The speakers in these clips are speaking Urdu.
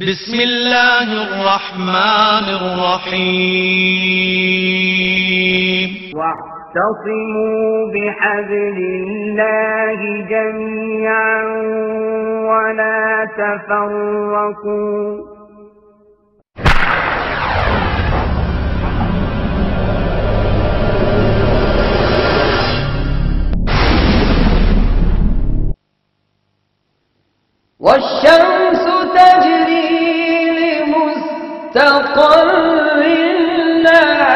بسم اللہ الرحمن الرحیم۔ واعتصموا بحبل اللہ جميعا ولا تفرقوا۔ والشمس تجري لمستقر لها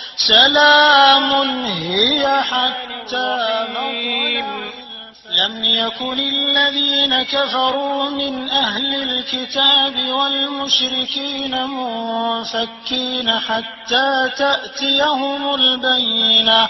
سلام هي حتى مطلع لم يكن الذين كفروا من أهل الكتاب والمشركين منفكين حتى تأتيهم البينة.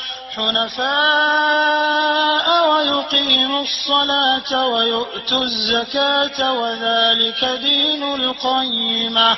حنفاء ويقيموا الصلاة ويؤتوا الزكاة وذلك دين القيمة.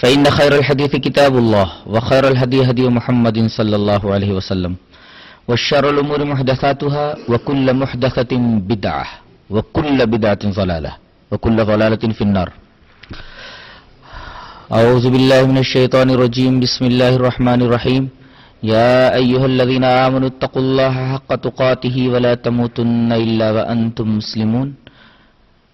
فإن خير الحديث كتاب الله وخير الهدي هدي محمد صلى الله عليه وسلم والشر الأمور محدثاتها وكل محدثة بدعة وكل بدعة ضلالة وكل ضلالة في النار. أعوذ بالله من الشيطان الرجيم. بسم الله الرحمن الرحيم. يا أيها الذين آمنوا اتقوا الله حق تقاته ولا تموتن إلا وأنتم مسلمون.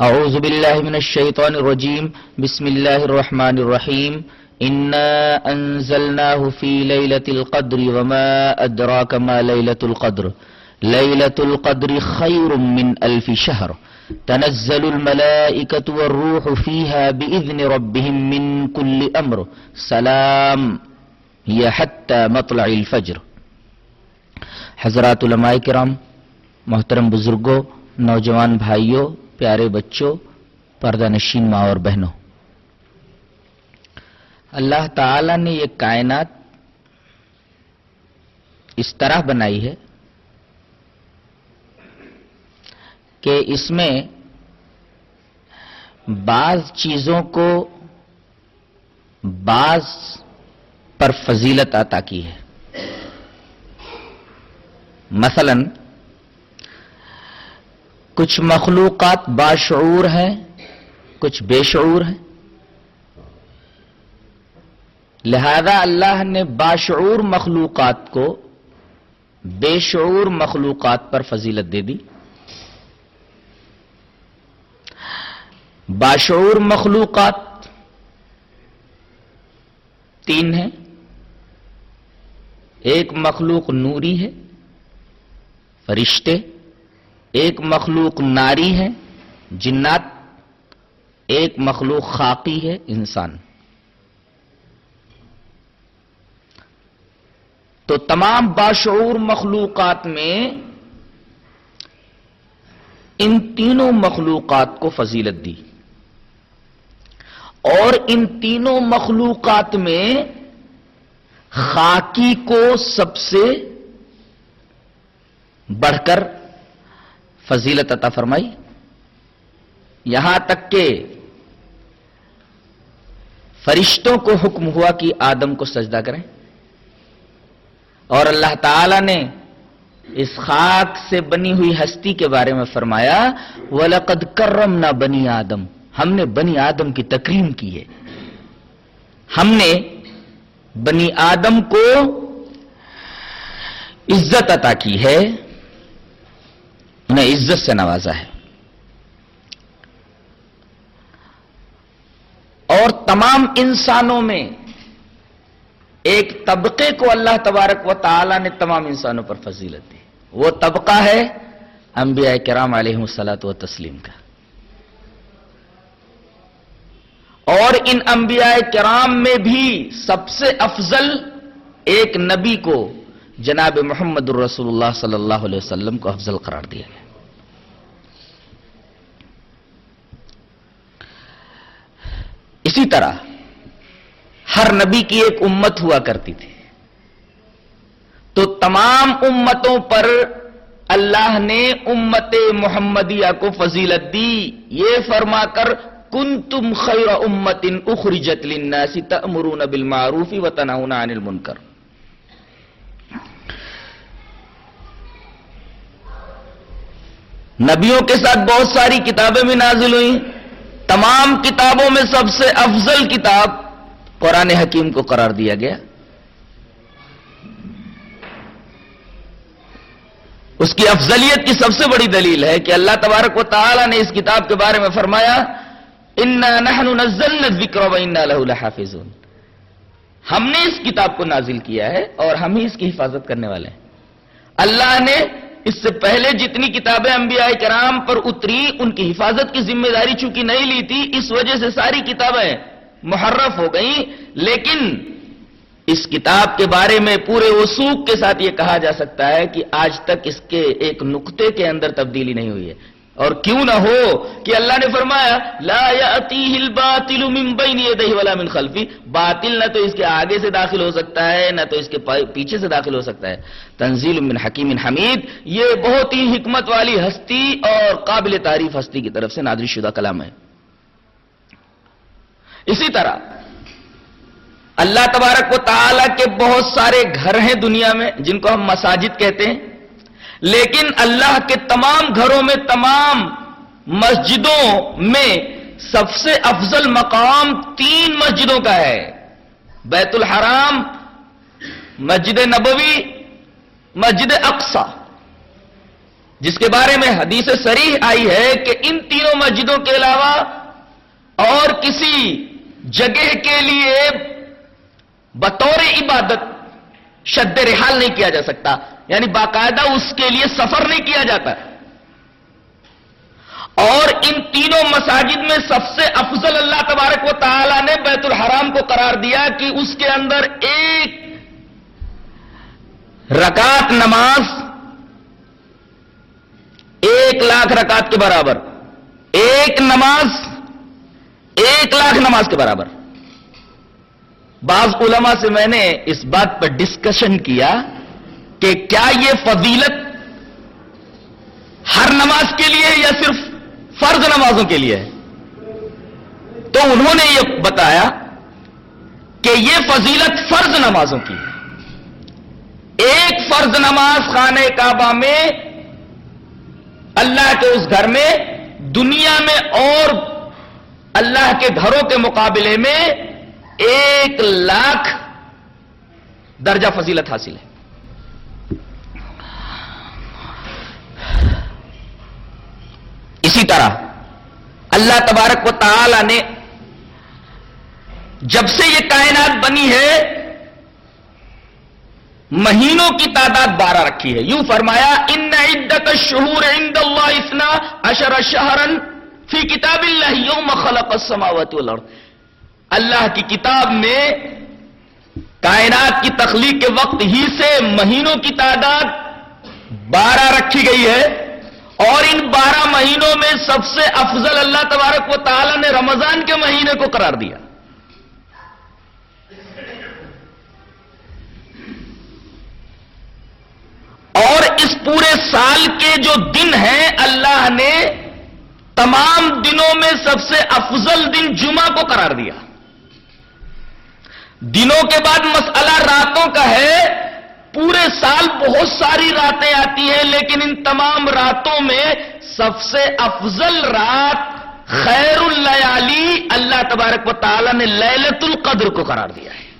أعوذ بالله من الشيطان الرجيم. بسم الله الرحمن الرحيم. إنا أنزلناه في ليلة القدر وما أدراك ما ليلة القدر. ليلة القدر خير من ألف شهر. تنزل الملائكة والروح فيها بإذن ربهم من كل أمر. سلام. هي حتى مطلع الفجر. حضرات علماء کرام، محترم بزرگوں نوجوان بھائیوں پیارے بچوں، پردہ نشین ماں اور بہنوں۔ اللہ تعالی نے یہ کائنات اس طرح بنائی ہے کہ اس میں بعض چیزوں کو بعض پر فضیلت عطا کی ہے۔ مثلا کچھ مخلوقات باشعور ہیں، کچھ بے شعور ہیں۔ لہذا اللہ نے باشعور مخلوقات کو بے شعور مخلوقات پر فضیلت دے دی۔ باشعور مخلوقات تین ہیں۔ ایک مخلوق نوری ہے، فرشتے۔ ایک مخلوق ناری ہے، جنات، ایک مخلوق خاقی ہے، انسان۔ تو تمام باشعور مخلوقات میں ان تینوں مخلوقات کو فضیلت دی۔ اور ان تینوں مخلوقات میں خاکی کو سب سے بڑھ کر فضیلت عطا فرمائی۔ یہاں تک کہ فرشتوں کو حکم ہوا کہ آدم کو سجدہ کریں۔ اور اللہ تعالی نے اس خاک سے بنی ہوئی ہستی کے بارے میں فرمایا، وَلَقَدْ كَرَّمْنَا بنی آدم۔ ہم نے بنی آدم کی تکریم کی ہے۔ ہم نے بنی آدم کو عزت عطا کی ہے۔ انہیں عزت سے نوازا ہے۔ اور تمام انسانوں میں ایک طبقے کو اللہ تبارک و تعالی نے تمام انسانوں پر فضیلت دی۔ وہ طبقہ ہے انبیاء کرام علیہ السلاۃ و تسلیم کا۔ اور ان انبیاء کرام میں بھی سب سے افضل ایک نبی کو جناب محمد الرسول اللہ صلی اللہ علیہ وسلم کو افضل قرار دیا گیا۔ اسی طرح ہر نبی کی ایک امت ہوا کرتی تھی۔ تو تمام امتوں پر اللہ نے امت محمدیہ کو فضیلت دی۔ یہ فرما کر کن تم خیر امت ان اخرجت للناس تأمرون بالمعروف و تنہون عن المنکر. نبیوں کے ساتھ بہت ساری کتابیں بھی نازل ہوئیں۔ تمام کتابوں میں سب سے افضل کتاب قرآن حکیم کو قرار دیا گیا۔ اس کی افضلیت کی سب سے بڑی دلیل ہے کہ اللہ تبارک و تعالی نے اس کتاب کے بارے میں فرمایا حافظ ہم نے اس کتاب کو نازل کیا ہے اور ہم ہی اس کی حفاظت کرنے والے ہیں۔ اللہ نے اس سے پہلے جتنی کتابیں انبیاء کرام پر اتری، ان کی حفاظت کی ذمہ داری چونکہ نہیں لی تھی، اس وجہ سے ساری کتابیں محرف ہو گئیں۔ لیکن اس کتاب کے بارے میں پورے وسوخ کے ساتھ یہ کہا جا سکتا ہے کہ آج تک اس کے ایک نقطے کے اندر تبدیلی نہیں ہوئی ہے۔ اور کیوں نہ ہو کہ اللہ نے فرمایا، لا یاتیہ الباطل من بین یدیہ ولا من خلفی. باطل نہ تو اس کے آگے سے داخل ہو سکتا ہے، نہ تو اس کے پیچھے سے داخل ہو سکتا ہے. تنزیل من حکیم حمید، یہ بہت ہی حکمت والی ہستی اور قابل تعریف ہستی کی طرف سے نادری شدہ کلام ہے. اسی طرح، اللہ تبارک و تعالی کے بہت سارے گھر ہیں دنیا میں، جن کو ہم مساجد کہتے ہیں. لیکن اللہ کے تمام گھروں میں تمام مسجدوں میں سب سے افضل مقام تین مسجدوں کا ہے۔ بیت الحرام، مسجد نبوی، مسجد اقسا جس کے بارے میں حدیث سریح آئی ہے کہ ان تینوں مسجدوں کے علاوہ اور کسی جگہ کے لیے بطور عبادت شد رحال نہیں کیا جا سکتا۔ یعنی باقاعدہ اس کے لیے سفر نہیں کیا جاتا اور ان تینوں مساجد میں سب سے افضل اللہ تبارک و تعالی نے بیت الحرام کو قرار دیا کہ اس کے اندر ایک رکعت نماز ایک لاکھ رکعت کے برابر، ایک نماز، ایک لاکھ نماز کے برابر۔ بعض علماء سے میں نے اس بات پر ڈسکشن کیا کہ کیا یہ فضیلت ہر نماز کے لیے یا صرف فرض نمازوں کے لیے ہے؟ تو انہوں نے یہ بتایا کہ یہ فضیلت فرض نمازوں کی ہے۔ ایک فرض نماز خانہ کعبہ میں اللہ کے اس گھر میں، دنیا میں اور اللہ کے گھروں کے مقابلے میں ایک لاکھ درجہ فضیلت حاصل ہے۔ اسی طرح اللہ تبارک و تعالی نے جب سے یہ کائنات بنی ہے، مہینوں کی تعداد بارہ رکھی ہے۔ یوں فرمایا، ان عدت شہور عند اللہ اسنا اشر شہرن فی کتاب اللہ یوم خلق السماوات والارض۔ اللہ کی کتاب میں کائنات کی تخلیق کے وقت ہی سے مہینوں کی تعداد بارہ رکھی گئی ہے۔ اور ان بارہ مہینوں میں سب سے افضل اللہ تبارک و تعالی نے رمضان کے مہینے کو قرار دیا۔ اور اس پورے سال کے جو دن ہیں، اللہ نے تمام دنوں میں سب سے افضل دن جمعہ کو قرار دیا۔ دنوں کے بعد مسئلہ راتوں کا ہے۔ پورے سال بہت ساری راتیں آتی ہیں، لیکن ان تمام راتوں میں سب سے افضل رات خیر اللیالی اللہ تبارک و تعالی نے لیلت القدر کو قرار دیا ہے۔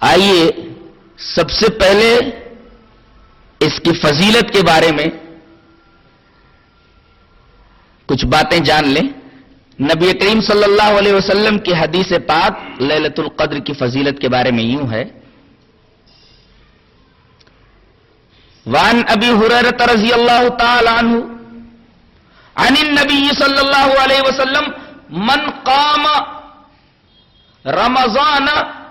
آئیے سب سے پہلے اس کی فضیلت کے بارے میں کچھ باتیں جان لیں۔ نبی کریم صلی اللہ علیہ وسلم کی حدیث پاک للت القدر کی فضیلت کے بارے میں یوں ہے۔ وان ابی حریرت رضی اللہ تعالی عنہ، عن النبی صلی اللہ علیہ وسلم، من قام رمضان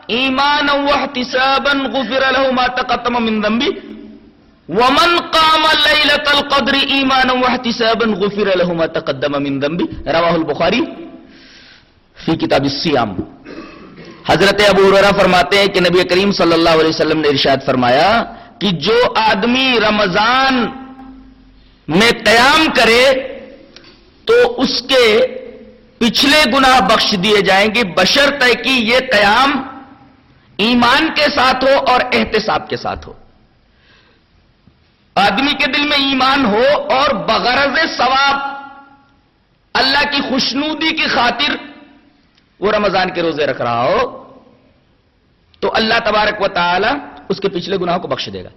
ایمانا واحتسابا غفر له ما تقدم من ذنبه ومن قام ليلة القدر ایمانا واحتسابا غفر له ما تقدم من ذنبه. رواه البخاری فی کتاب الصیام حضرت ابو ہریرہ فرماتے ہیں کہ نبی کریم صلی اللہ علیہ وسلم نے ارشاد فرمایا کہ جو آدمی رمضان میں قیام کرے تو اس کے پچھلے گناہ بخش دیے جائیں گے۔ بشرط ہے کہ یہ قیام ایمان کے ساتھ ہو اور احتساب کے ساتھ ہو۔ آدمی کے دل میں ایمان ہو اور بغرض ثواب اللہ کی خوشنودی کی خاطر وہ رمضان کے روزے رکھ رہا ہو، تو اللہ تبارک و تعالی اس کے پچھلے گناہوں کو بخش دے گا۔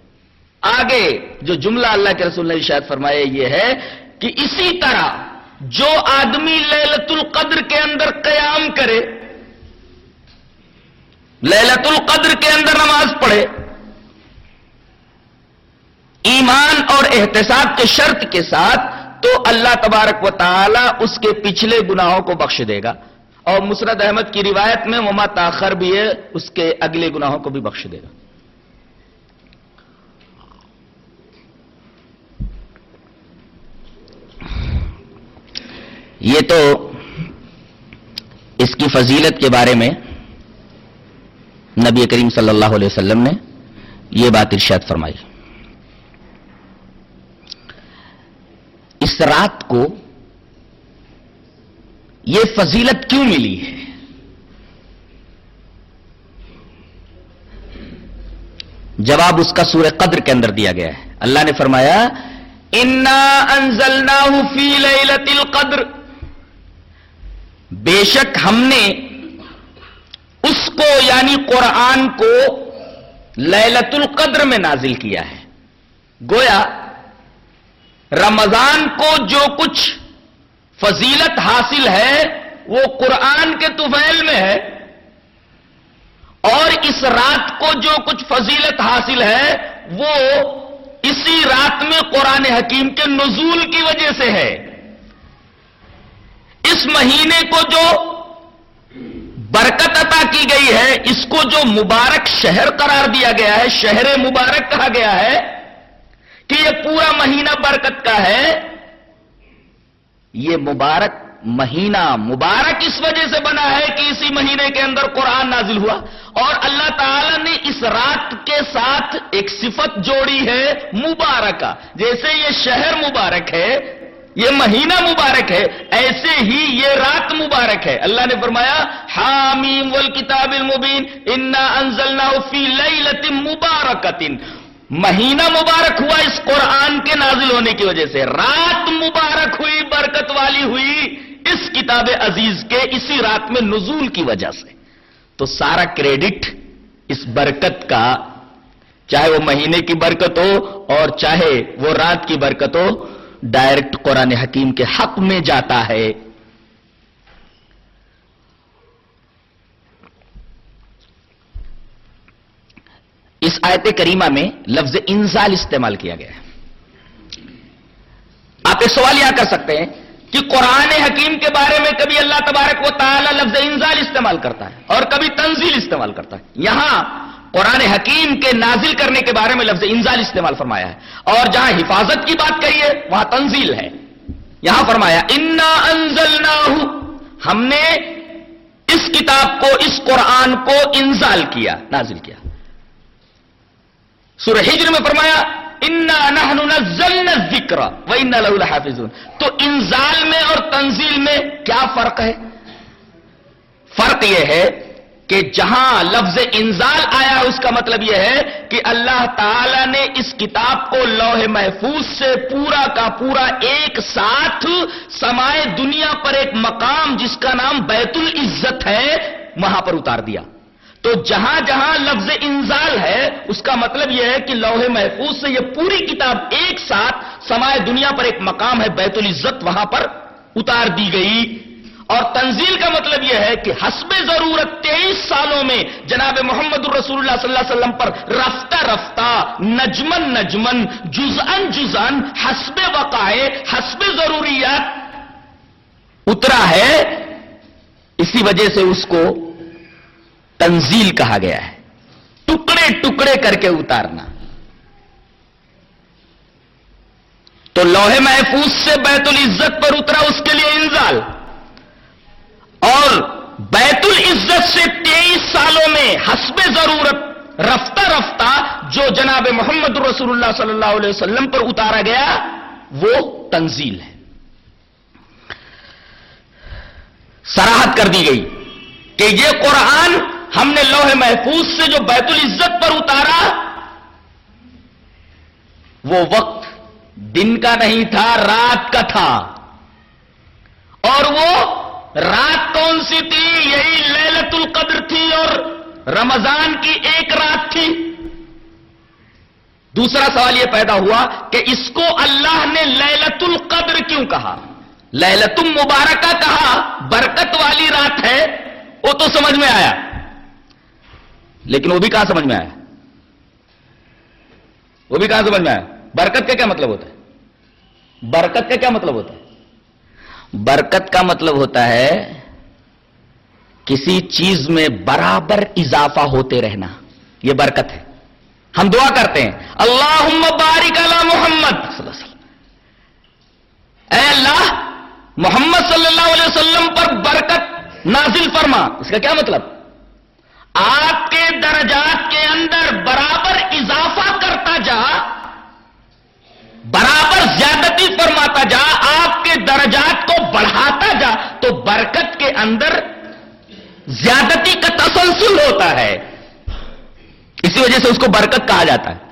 آگے جو جملہ اللہ کے رسول نے شاید فرمایا یہ ہے کہ اسی طرح جو آدمی للت القدر کے اندر قیام کرے للت القدر کے اندر نماز پڑھے ایمان اور احتساب کے شرط کے ساتھ تو اللہ تبارک و تعالی اس کے پچھلے گناہوں کو بخش دے گا۔ اور مسرد احمد کی روایت میں مما تاخر بھی ہے، اس کے اگلے گناہوں کو بھی بخش دے گا۔ یہ تو اس کی فضیلت کے بارے میں نبی کریم صلی اللہ علیہ وسلم نے یہ بات ارشاد فرمائی۔ اس رات کو یہ فضیلت کیوں ملی ہے؟ جواب اس کا سورہ قدر کے اندر دیا گیا ہے۔ اللہ نے فرمایا، انا انزلنا فی لیلت القدر. بے شک ہم نے اس کو یعنی قرآن کو لیلت القدر میں نازل کیا ہے۔ گویا رمضان کو جو کچھ فضیلت حاصل ہے، وہ قرآن کے طفیل میں ہے۔ اور اس رات کو جو کچھ فضیلت حاصل ہے، وہ اسی رات میں قرآن حکیم کے نزول کی وجہ سے ہے۔ اس مہینے کو جو برکت عطا کی گئی ہے، اس کو جو مبارک شہر قرار دیا گیا ہے، شہر مبارک کہا گیا ہے کہ یہ پورا مہینہ برکت کا ہے، یہ مبارک مہینہ مبارک اس وجہ سے بنا ہے کہ اسی مہینے کے اندر قرآن نازل ہوا۔ اور اللہ تعالی نے اس رات کے ساتھ ایک صفت جوڑی ہے، مبارکہ۔ جیسے یہ شہر مبارک ہے، یہ مہینہ مبارک ہے، ایسے ہی یہ رات مبارک ہے۔ اللہ نے فرمایا، حامیم والکتاب المبین، انا انزلنا فی لیلت مبارکتن مہینہ مبارک ہوا اس قرآن کے نازل ہونے کی وجہ سے۔ رات مبارک ہوئی، برکت والی ہوئی اس کتاب عزیز کے اسی رات میں نزول کی وجہ سے۔ تو سارا کریڈٹ اس برکت کا، چاہے وہ مہینے کی برکت ہو اور چاہے وہ رات کی برکت ہو، ڈائریکٹ قرآن حکیم کے حق میں جاتا ہے۔ اس آیت کریمہ میں لفظ انزال استعمال کیا گیا ہے۔ آپ ایک سوال یہاں کر سکتے ہیں کہ قرآن حکیم کے بارے میں کبھی اللہ تبارک و تعالی لفظ انزال استعمال کرتا ہے اور کبھی تنزیل استعمال کرتا ہے۔ یہاں قرآن حکیم کے نازل کرنے کے بارے میں لفظ انزال استعمال فرمایا ہے۔ اور جہاں حفاظت کی بات کہی ہے، وہاں تنزیل ہے۔ یہاں فرمایا، انا انزل ہم نے اس کتاب کو، اس قرآن کو انزال کیا، نازل کیا۔ سورہ ہجر میں فرمایا، انا نحن تو انزال میں اور تنزیل میں کیا فرق ہے؟ فرق یہ ہے کہ جہاں لفظ انزال آیا، اس کا مطلب یہ ہے کہ اللہ تعالی نے اس کتاب کو لوح محفوظ سے پورا کا پورا ایک ساتھ سمائے دنیا پر ایک مقام، جس کا نام بیت العزت ہے، وہاں پر اتار دیا۔ تو جہاں جہاں لفظ انزال ہے، اس کا مطلب یہ ہے کہ لوح محفوظ سے یہ پوری کتاب ایک ساتھ سمائے دنیا پر ایک مقام ہے، بیت العزت وہاں پر اتار دی گئی۔ اور تنزیل کا مطلب یہ ہے کہ حسب ضرورت تیئیس سالوں میں جناب محمد الرسول اللہ صلی اللہ علیہ وسلم پر رفتہ رفتہ نجمن نجمن جزن جزن حسب وقائے حسب ضروریات اترا ہے۔ اسی وجہ سے اس کو تنزیل کہا گیا ہے۔ ٹکڑے ٹکڑے کر کے اتارنا۔ تو لوہے محفوظ سے بیت العزت پر اترا، اس کے لیے انزال۔ اور بیت العزت سے تیئیس سالوں میں حسب ضرورت رفتہ رفتہ جو جناب محمد رسول اللہ صلی اللہ علیہ وسلم پر اتارا گیا، وہ تنزیل ہے۔ سراہد کر دی گئی کہ یہ قرآن ہم نے لوح محفوظ سے جو بیت العزت پر اتارا، وہ وقت دن کا نہیں تھا، رات کا تھا۔ اور وہ رات کون سی تھی؟ یہی للت القدر تھی اور رمضان کی ایک رات تھی۔ دوسرا سوال یہ پیدا ہوا کہ اس کو اللہ نے للت القدر کیوں کہا؟ للت المبارکہ کہا، برکت والی رات ہے، وہ تو سمجھ میں آیا۔ لیکن وہ بھی کہاں سمجھ میں آیا؟ وہ بھی کہاں سمجھ میں آیا؟ برکت کا کیا مطلب ہوتا ہے؟ برکت کا کیا مطلب ہوتا ہے؟ برکت کا مطلب ہوتا ہے کسی چیز میں برابر اضافہ ہوتے رہنا۔ یہ برکت ہے۔ ہم دعا کرتے ہیں۔ اللہ بارک اللہ محمد۔ صلی اللہ علیہ وسلم۔ اے اللہ، محمد صلی اللہ علیہ وسلم پر برکت نازل فرما۔ اس کا کیا مطلب؟ آپ کے درجات کے اندر برابر اضافہ کرتا جا، برابر زیادتی فرماتا جا، آپ کے درجات کو بڑھاتا جا، تو برکت کے اندر زیادتی کا تسلسل ہوتا ہے۔ اسی وجہ سے اس کو برکت کہا جاتا ہے۔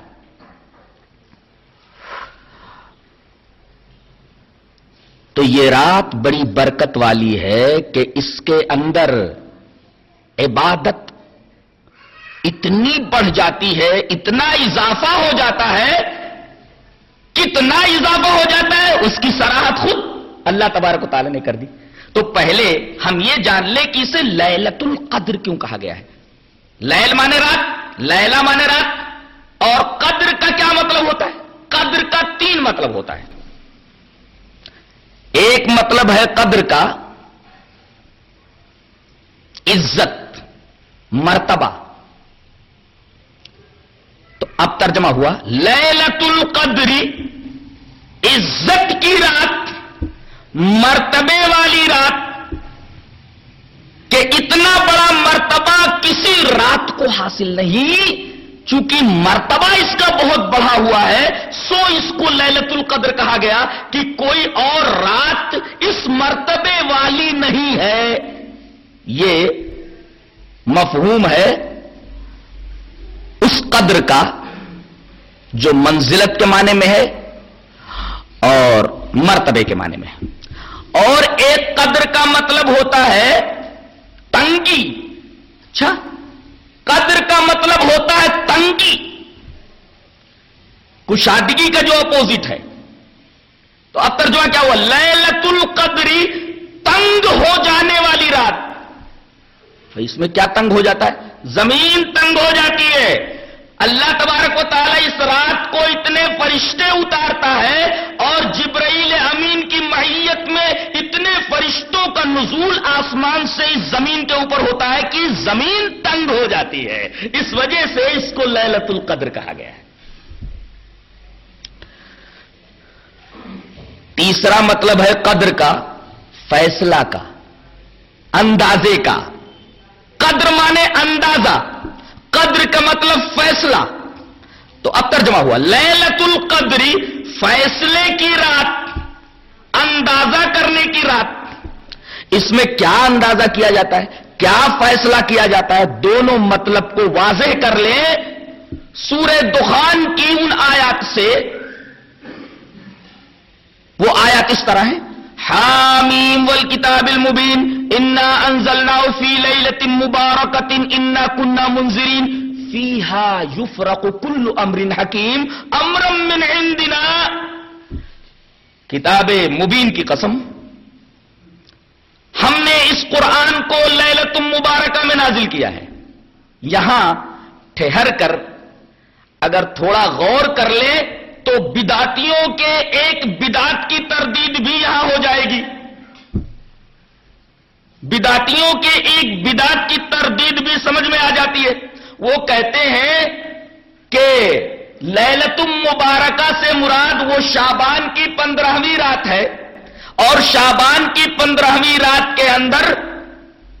تو یہ رات بڑی برکت والی ہے کہ اس کے اندر عبادت اتنی بڑھ جاتی ہے، اتنا اضافہ ہو جاتا ہے، کتنا اضافہ ہو جاتا ہے، اس کی سراہت خود اللہ تبارک و تعالی نے کر دی۔ تو پہلے ہم یہ جان لیں کہ اسے للت القدر کیوں کہا گیا ہے؟ لیل مانے رات لیلا مانے رات، اور قدر کا کیا مطلب ہوتا ہے؟ قدر کا تین مطلب ہوتا ہے۔ ایک مطلب ہے قدر کا عزت، مرتبہ۔ تو اب ترجمہ ہوا لیلت القدری عزت کی رات، مرتبے والی رات، کہ اتنا بڑا مرتبہ کسی رات کو حاصل نہیں، چونکہ مرتبہ اس کا بہت بڑا ہوا ہے، سو اس کو للت القدر کہا گیا کہ کوئی اور رات اس مرتبے والی نہیں ہے۔ یہ مفہوم ہے اس قدر کا جو منزلت کے معنی میں ہے اور مرتبے کے معنی میں ہے۔ اور ایک قدر کا مطلب ہوتا ہے تنگی۔ اچھا قدر کا مطلب ہوتا ہے تنگی۔ کشادگی کا جو اپوزٹ ہے۔ تو اب ترجمہ کیا ہوا؟ لیلت القدری تنگ ہو جانے والی رات۔ اس میں کیا تنگ ہو جاتا ہے؟ زمین تنگ ہو جاتی ہے۔ اللہ تبارک و تعالی اس رات کو اتنے فرشتے اتارتا ہے اور جبرائیل امین کی معیت میں اتنے فرشتوں کا نزول آسمان سے اس زمین کے اوپر ہوتا ہے کہ زمین تنگ ہو جاتی ہے۔ اس وجہ سے اس کو للت القدر کہا گیا ہے۔ تیسرا مطلب ہے قدر کا، فیصلہ کا، اندازے کا۔ قدر مانے اندازہ۔ قدر کا مطلب فیصلہ۔ تو اب ترجمہ ہوا لیلت القدری فیصلے کی رات، اندازہ کرنے کی رات۔ اس میں کیا اندازہ کیا جاتا ہے؟ کیا فیصلہ کیا جاتا ہے؟ دونوں مطلب کو واضح کر لیں۔ سورہ دخان کی ان آیات سے، وہ آیات اس طرح ہے حامیم والکتاب المبین، انا انزلنا فی لیلت مبارکت انا کننا منذرین، فیہا یفرق کل امر حکیم امرا من عندنا۔ کتاب مبین کی قسم، ہم نے اس قرآن کو لیلت مبارکہ میں نازل کیا ہے۔ یہاں ٹھہر کر، اگر تھوڑا غور کر لے تو بداتیوں کے ایک بدات کی تردید بھی یہاں ہو جائے گی۔ بداتیوں کے ایک بدات کی تردید بھی سمجھ میں آ جاتی ہے۔ وہ کہتے ہیں کہ للت مبارکہ سے مراد وہ شابان کی پندرہویں رات ہے اور شابان کی پندرہویں رات کے اندر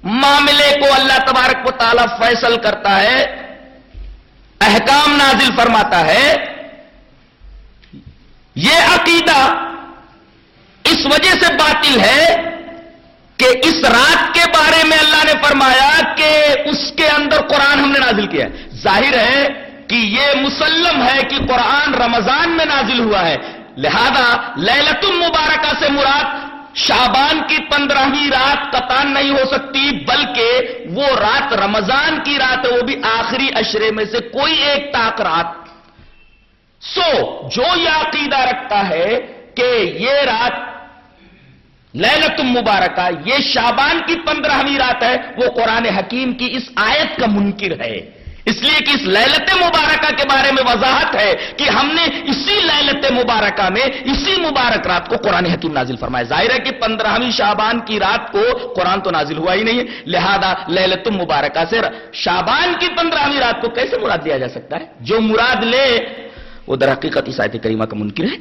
معاملے کو اللہ تبارک و تعالی فیصل کرتا ہے، احکام نازل فرماتا ہے۔ یہ عقیدہ اس وجہ سے باطل ہے کہ اس رات کے بارے میں اللہ نے فرمایا کہ اس کے اندر قرآن ہم نے نازل کیا ہے۔ ظاہر ہے کہ یہ مسلم ہے کہ قرآن رمضان میں نازل ہوا ہے۔ لہذا للت المبارکہ سے مراد شابان کی پندرہویں رات قطان نہیں ہو سکتی، بلکہ وہ رات رمضان کی رات ہے، وہ بھی آخری اشرے میں سے کوئی ایک تاک رات سو جو یہ عقیدہ رکھتا ہے کہ یہ رات للت مبارکہ، یہ شابان کی پندرہویں رات ہے، وہ قرآن حکیم کی اس آیت کا منکر ہے۔ اس لیے کہ اس للت مبارکہ کے بارے میں وضاحت ہے کہ ہم نے اسی للت مبارکہ میں اسی مبارک رات کو قرآن حکیم نازل فرمایا۔ ظاہر ہے کہ پندرہویں شابان کی رات کو قرآن تو نازل ہوا ہی نہیں ہے۔ لہذا للت مبارکہ سے شابان کی پندرہویں رات کو کیسے مراد لیا جا سکتا ہے؟ جو مراد لے وہ در حقیقت اس آیت کریمہ کا منکر ہے۔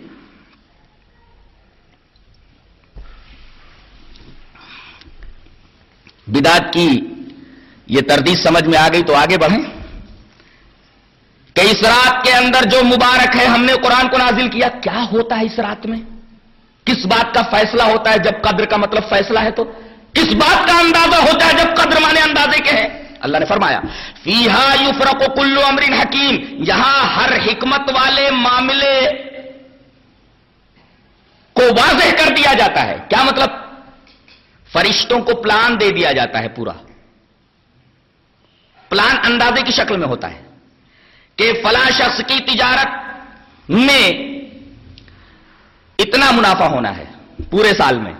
بدات کی یہ تردید سمجھ میں آ گئی تو آگے بڑھیں۔ کہ اس رات کے اندر جو مبارک ہے، ہم نے قرآن کو نازل کیا کیا ہوتا ہے اس رات میں؟ کس بات کا فیصلہ ہوتا ہے جب قدر کا مطلب فیصلہ ہے تو؟ کس بات کا اندازہ ہوتا ہے جب قدر مانے اندازے کے ہیں؟ اللہ نے فرمایا، فیہا یفرق کلو امر حکیم، یہاں ہر حکمت والے معاملے کو واضح کر دیا جاتا ہے۔ کیا مطلب؟ فرشتوں کو پلان دے دیا جاتا ہے پورا۔ پلان اندازے کی شکل میں ہوتا ہے کہ فلاں شخص کی تجارت میں اتنا منافع ہونا ہے پورے سال میں۔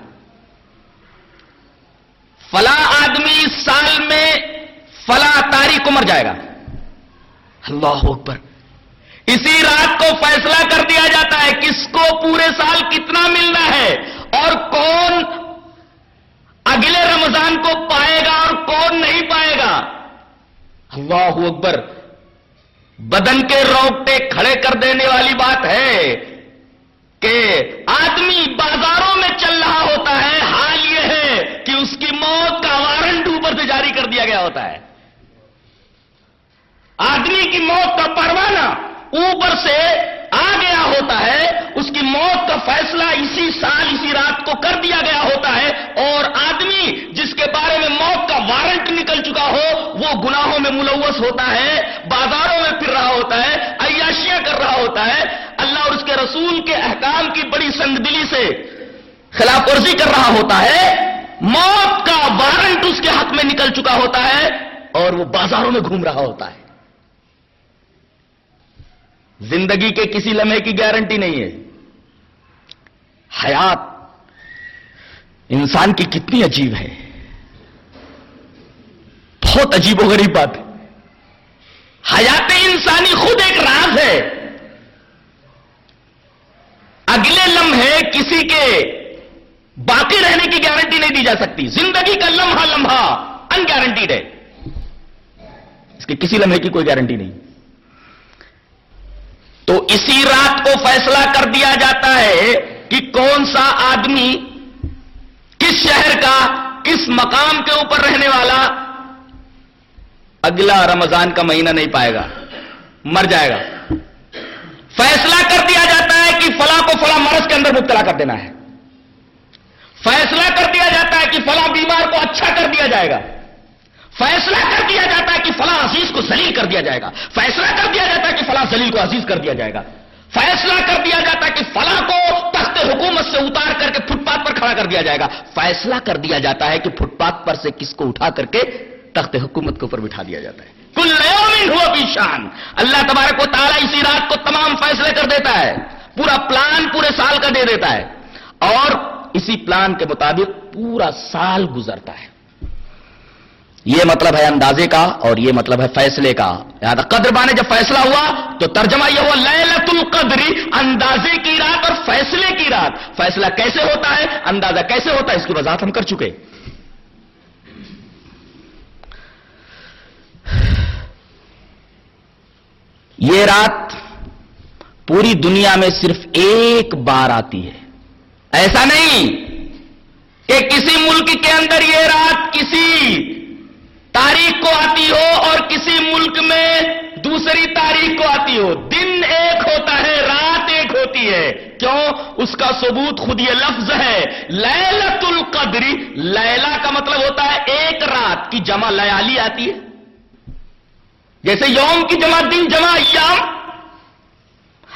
فلاں آدمی سال میں فلاں تاریخ کو مر جائے گا۔ اللہ اکبر۔ اسی رات کو فیصلہ کر دیا جاتا ہے کس کو پورے سال کتنا ملنا ہے اور کون اگلے رمضان کو پائے گا اور کون نہیں پائے گا۔ اللہ اکبر۔ بدن کے روکٹے کھڑے کر دینے والی بات ہے کہ آدمی بازاروں میں چل رہا ہوتا ہے، حال یہ ہے کہ اس کی موت کا وارنٹ اوپر سے جاری کر دیا گیا ہوتا ہے۔ آدمی کی موت کا پروانہ اوپر سے آ گیا ہوتا ہے، اس کی موت کا فیصلہ اسی سال، اسی رات کو کر دیا گیا ہوتا ہے۔ اور آدمی جس کے بارے میں موت کا وارنٹ نکل چکا ہو، وہ گناہوں میں ملوث ہوتا ہے، بازاروں میں پھر رہا ہوتا ہے، عیاشیاں کر رہا ہوتا ہے۔ اللہ اور اس کے رسول کے احکام کی بڑی سنگدلی سے خلاف ورزی کر رہا ہوتا ہے۔ موت کا وارنٹ اس کے حق میں نکل چکا ہوتا ہے اور وہ بازاروں میں گھوم رہا ہوتا ہے۔ زندگی کے کسی لمحے کی گارنٹی نہیں ہے۔ حیات انسان کی کتنی عجیب ہے۔ بہت عجیب و غریب بات ہے۔ حیات انسانی خود ایک راز ہے۔ اگلے لمحے کسی کے باقی رہنے کی گارنٹی نہیں دی جا سکتی۔ زندگی کا لمحہ لمحہ ان گارنٹیڈ ہے۔ اس کے کسی لمحے کی کوئی گارنٹی نہیں۔ تو اسی رات کو فیصلہ کر دیا جاتا ہے کہ کون سا آدمی کس شہر کا، کس مقام کے اوپر رہنے والا اگلا رمضان کا مہینہ نہیں پائے گا، مر جائے گا۔ فیصلہ کر دیا جاتا ہے کہ فلاں کو فلاں مرض کے اندر مبتلا کر دینا ہے۔ فیصلہ کر دیا جاتا ہے کہ فلاں بیمار کو اچھا کر دیا جائے گا۔ فیصلہ کر دیا جاتا ہے کہ فلاں عزیز کو ذلیل کر دیا جائے گا۔ فیصلہ کر دیا جاتا ہے کہ فلاں ذلیل کو عزیز کر دیا جائے گا۔ فیصلہ کر دیا جاتا ہے کہ فلاں کو تخت حکومت سے اتار کر کے فٹ پاتھ پر کھڑا کر دیا جائے گا۔ فیصلہ کر دیا جاتا ہے کہ فٹ پاتھ پر سے کس کو اٹھا کر کے تخت حکومت کے اوپر بٹھا دیا جاتا ہے۔ کل ہوا بھی شان۔ اللہ تبارک و تعالیٰ اسی رات کو تمام فیصلے کر دیتا ہے۔ پورا پلان پورے سال کا دے دیتا ہے۔ اور اسی پلان کے مطابق پورا سال گزرتا ہے۔ یہ مطلب ہے اندازے کا اور یہ مطلب ہے فیصلے کا۔ یاد قدر بانے جب فیصلہ ہوا تو ترجمہ یہ ہوا لیلت القدری اندازے کی رات اور فیصلے کی رات۔ فیصلہ کیسے ہوتا ہے؟ اندازہ کیسے ہوتا ہے؟ اس کی وضاحت ہم کر چکے۔ یہ رات پوری دنیا میں صرف ایک بار آتی ہے۔ ایسا نہیں کہ کسی ملک کے اندر یہ رات کسی تاریخ کو آتی ہو اور کسی ملک میں دوسری تاریخ کو آتی ہو، دن ایک ہوتا ہے، رات ایک ہوتی ہے۔ کیوں؟ اس کا ثبوت خود یہ لفظ ہے لیلت القدری لیلا کا مطلب ہوتا ہے ایک رات کی جمع، لیالی آتی ہے۔ جیسے یوم کی جمع، دن جمع ایام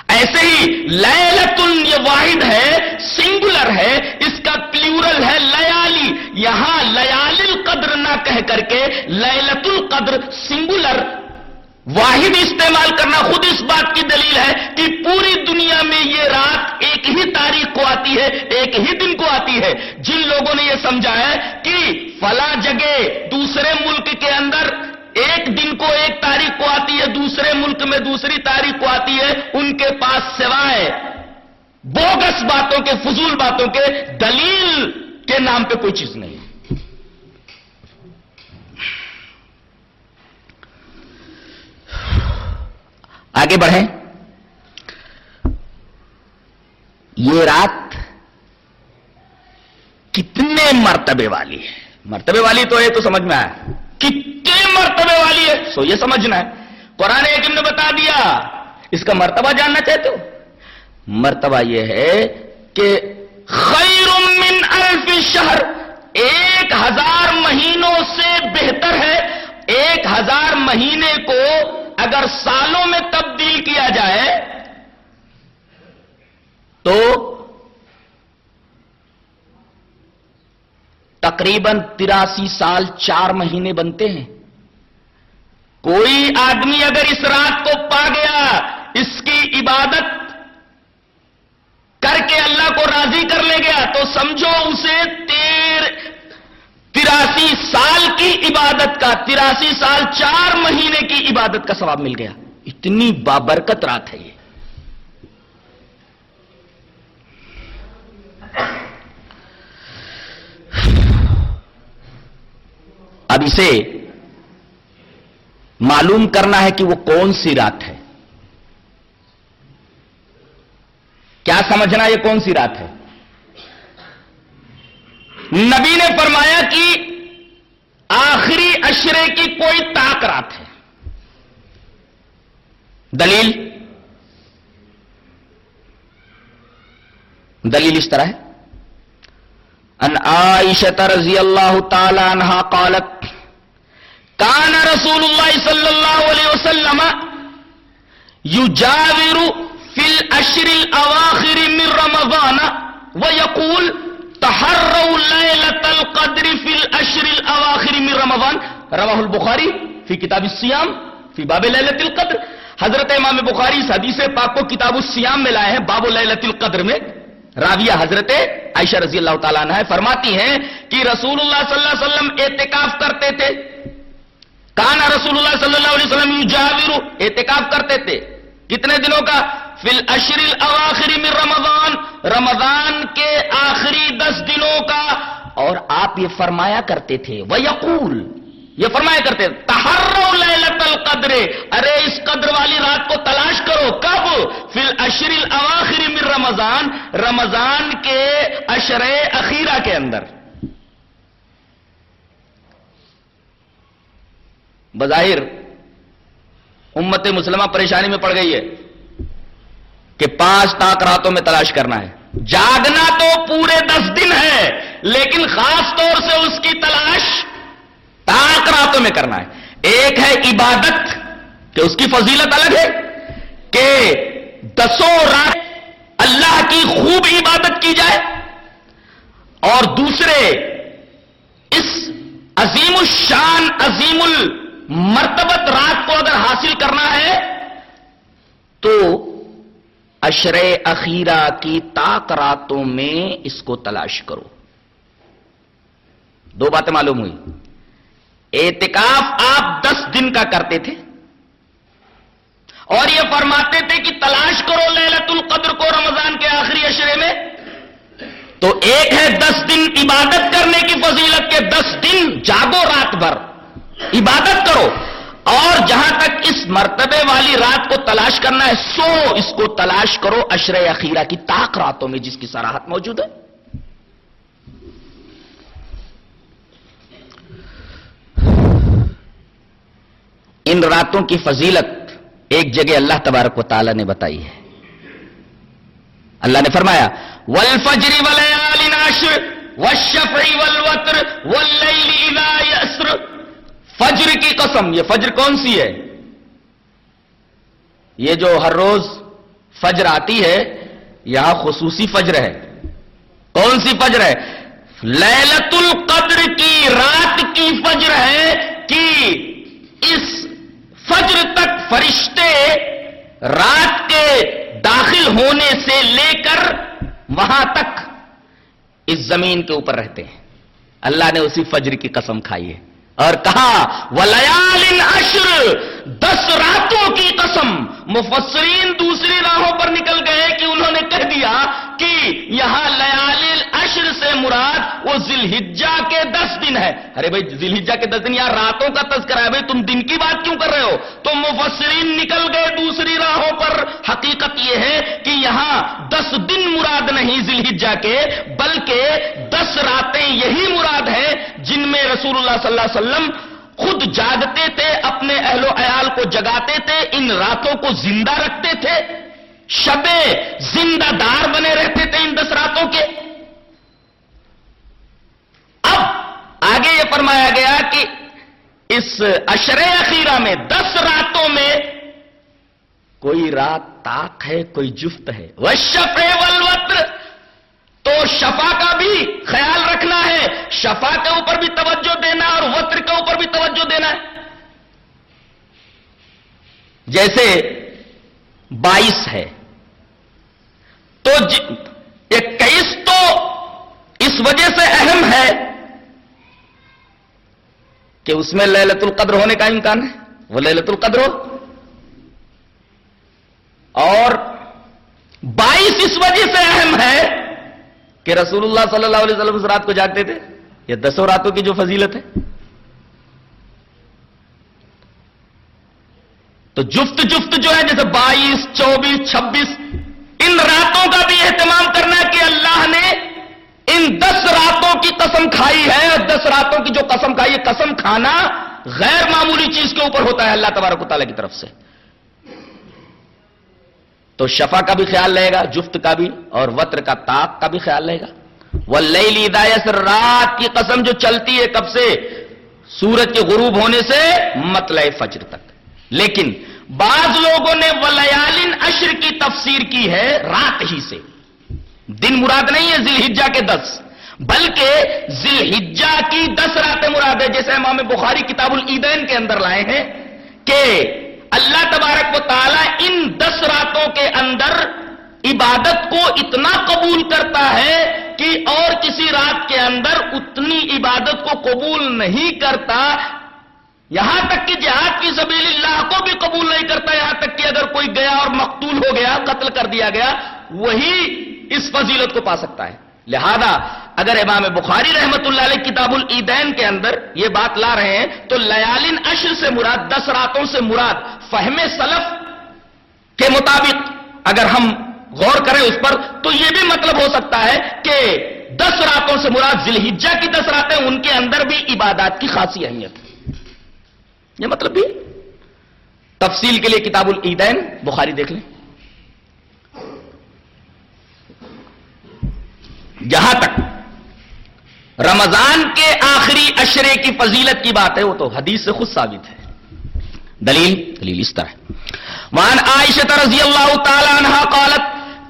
ایسے ہی لیلت یہ واحد ہے سنگولر ہے، اس کا پلیورل ہے لیالی۔ یہاں لیال القدر نہ کہہ کر کے لیلت القدر سنگولر واحد استعمال کرنا خود اس بات کی دلیل ہے کہ پوری دنیا میں یہ رات ایک ہی تاریخ کو آتی ہے، ایک ہی دن کو آتی ہے۔ جن لوگوں نے یہ سمجھا ہے کہ فلا جگہ دوسرے ملک کے اندر ایک دن کو ایک تاریخ کو آتی ہے، دوسرے ملک میں دوسری تاریخ کو آتی ہے، ان کے پاس سوائے بوگس باتوں کے، فضول باتوں کے، دلیل کے نام پہ کوئی چیز نہیں۔ آگے بڑھیں۔ یہ رات کتنے مرتبے والی ہے؟ مرتبے والی تو ہے تو سمجھ میں آیا۔ کتنے مرتبے والی ہے؟ سو یہ سمجھنا ہے۔ قرآن حکم نے بتا دیا۔ اس کا مرتبہ جاننا چاہتے ہو؟ مرتبہ یہ ہے کہ خیر من الف شہر ایک ہزار مہینوں سے بہتر ہے۔ ایک ہزار مہینے کو اگر سالوں میں تبدیل کیا جائے تو تقریباً تراسی سال چار مہینے بنتے ہیں۔ کوئی آدمی اگر اس رات کو پا گیا، اس کی عبادت کر کے اللہ کو راضی کر لے گیا، تو سمجھو اسے تیر، تراسی سال کی عبادت کا، تراسی سال چار مہینے کی عبادت کا ثواب مل گیا۔ اتنی بابرکت رات ہے یہ۔ اب اسے معلوم کرنا ہے کہ وہ کون سی رات ہے۔ کیا سمجھنا یہ کون سی رات ہے؟ نبی نے فرمایا کہ آخری اشرے کی کوئی تاک رات ہے۔ دلیل؟ دلیل اس طرح ہے۔ ان عائشہ رضی اللہ تعالی عنہ قالت کان رسول اللہ صلی اللہ علیہ وسلم یجاور فی الاشر الاواخر من رمضان ویقول تحروا لیلت القدر فی الاشر الاواخر من رمضان. رواہ البخاری فی کتاب السیام فی باب لیلت القدر. حضرت امام بخاری اس حدیث پاک کو کتاب السیام میں لائے ہیں، باب لیلت القدر میں. راویہ حضرت عائشہ رضی اللہ تعالیٰ عنہ فرماتی ہیں کہ رسول اللہ صلی اللہ علیہ وسلم اعتکاف کرتے تھے۔ کانا رسول اللہ صلی اللہ علیہ وسلم یجاور اعتکاف کرتے تھے۔ کتنے دنوں کا؟ فی الاشر الاواخر من رمضان۔ رمضان کے آخری دس دنوں کا۔ اور آپ یہ فرمایا کرتے تھے وَيَقُول یہ فرمایا کرتے تھے تحروا لیلت القدر۔ ارے، اس قدر والی رات کو تلاش کرو۔ کب؟ فی الاشر الاواخر من رمضان۔ رمضان کے اشر اخیرہ کے اندر۔ بظاہر امت مسلمہ پریشانی میں پڑ گئی ہے کہ پانچ تاک راتوں میں تلاش کرنا ہے۔ جاگنا تو پورے دس دن ہے، لیکن خاص طور سے اس کی تلاش تاک راتوں میں کرنا ہے۔ ایک ہے عبادت، کہ اس کی فضیلت الگ ہے، کہ دسوں رات اللہ کی خوب عبادت کی جائے۔ اور دوسرے، اس عظیم الشان، عظیم ال المرتبت رات کو اگر حاصل کرنا ہے تو اشر اخیرہ کی تاک راتوں میں اس کو تلاش کرو۔ دو باتیں معلوم ہوئی۔ اعتکاف آپ دس دن کا کرتے تھے اور یہ فرماتے تھے کہ تلاش کرو للت القدر کو رمضان کے آخری اشرے میں۔ تو ایک ہے دس دن عبادت کرنے کی فضیلت کے دس دن جاگو رات بھر۔ عبادت کرو۔ اور جہاں تک اس مرتبے والی رات کو تلاش کرنا ہے، سو اس کو تلاش کرو اشر اخیرہ کی تاک راتوں میں جس کی سراہت موجود ہے۔ ان راتوں کی فضیلت ایک جگہ اللہ تبارک و تعالی نے بتائی ہے۔ اللہ نے فرمایا ول فجری ول والشفع والوتر واللیل اذا یسر فجر کی قسم، یہ فجر کون سی ہے؟ یہ جو ہر روز فجر آتی ہے، یہاں خصوصی فجر ہے۔ کون سی فجر ہے؟ لیلت القدر کی، رات کی فجر ہے کہ اس فجر تک فرشتے رات کے داخل ہونے سے لے کر وہاں تک اس زمین کے اوپر رہتے ہیں۔ اللہ نے اسی فجر کی قسم کھائی ہے۔ اور کہا ولیال اشر دس راتوں کی قسم مفسرین دوسری راہوں پر نکل گئے کہ انہوں نے کہہ دیا کہ یہاں لیال اشر سے مراد وہ ذلحجہ کے دس دن ہے۔ ارے بھائی ذلحجہ کے دس دن یہاں راتوں کا تذکرہ ہے۔ بھائی، تم دن کی بات کیوں کر رہے ہو؟ تو مفسرین نکل گئے دوسری راہوں پر۔ حقیقت یہ ہے کہ یہاں دس دن مراد نہیں ذلحجہ کے، بلکہ دس راتیں یہی مراد ہے جن میں رسول اللہ صلی اللہ علیہ وسلم خود جاگتے تھے، اپنے اہل و عیال کو جگاتے تھے، ان راتوں کو زندہ رکھتے تھے۔ شبے زندہ دار بنے رہتے تھے ان دس راتوں کے۔ اب آگے یہ فرمایا گیا کہ اس اشرے اخیرہ میں دس راتوں میں کوئی رات تاک ہے، کوئی جفت ہے۔ وشفے ولوتر تو شفا کا بھی خیال رکھنا ہے۔ شفا کے اوپر بھی توجہ دینا اور وطر کے اوپر بھی توجہ دینا ہے۔ جیسے بائیس ہے۔ تو اکیس تو اس وجہ سے اہم ہے کہ اس میں للت القدر ہونے کا امکان ہے۔ وہ للت القدر ہو۔ اور بائیس اس وجہ سے اہم ہے کہ رسول اللہ صلی اللہ علیہ وسلم اس رات کو جاگتے تھے؟ یہ دسوں راتوں کی جو فضیلت ہے؟ تو جفت جفت جو ہے، جیسے بائیس، چوبیس، چھبیس، ان راتوں کا بھی اہتمام کرنا کہ اللہ نے ان دس راتوں کی قسم کھائی ہے اور دس راتوں کی جو قسم کھائی ہے، قسم کھانا غیر معمولی چیز کے اوپر ہوتا ہے اللہ تبارک و تعالیٰ کی طرف سے۔ تو شفا کا بھی خیال رہے گا، جفت کا بھی، اور وطر کا تاک کا بھی خیال رہے گا۔ وہ لئی رات کی قسم جو چلتی ہے کب سے؟ سورج کے غروب ہونے سے مطلع فجر تک۔ لیکن بعض لوگوں نے ولیالن اشر کی تفسیر کی ہے رات ہی سے۔ دن مراد نہیں ہے ذلحجہ کے دس، بلکہ ذلحجہ کی دس راتیں مراد ہے جیسے امام بخاری کتاب العیدین کے اندر لائے ہیں کہ اللہ تبارک و تعالی ان دس راتوں کے اندر عبادت کو اتنا قبول کرتا ہے کہ اور کسی رات کے اندر اتنی عبادت کو قبول نہیں کرتا۔ یہاں تک کہ جہاد کی سبیل اللہ کو بھی قبول نہیں کرتا۔ یہاں تک کہ اگر کوئی گیا اور مقتول ہو گیا، قتل کر دیا گیا، وہی اس فضیلت کو پا سکتا ہے۔ لہذا اگر امام بخاری رحمت اللہ علیہ کتاب العیدین کے اندر یہ بات لا رہے ہیں، تو لیالن اشر سے مراد، دس راتوں سے مراد فہم سلف کے مطابق اگر ہم غور کریں اس پر، تو یہ بھی مطلب ہو سکتا ہے کہ دس راتوں سے مراد ذلحجہ کی دس راتیں، ان کے اندر بھی عبادات کی خاصی اہمیت یہ مطلب بھی تفصیل کے لیے کتاب العیدین بخاری دیکھ لیں۔ جہاں تک رمضان کے آخری اشرے کی فضیلت کی بات ہے، وہ تو حدیث سے خود ثابت ہے۔ دلیل دلیل اس طرح۔ وان عائشہ رضی اللہ تعالی عنہ قالت،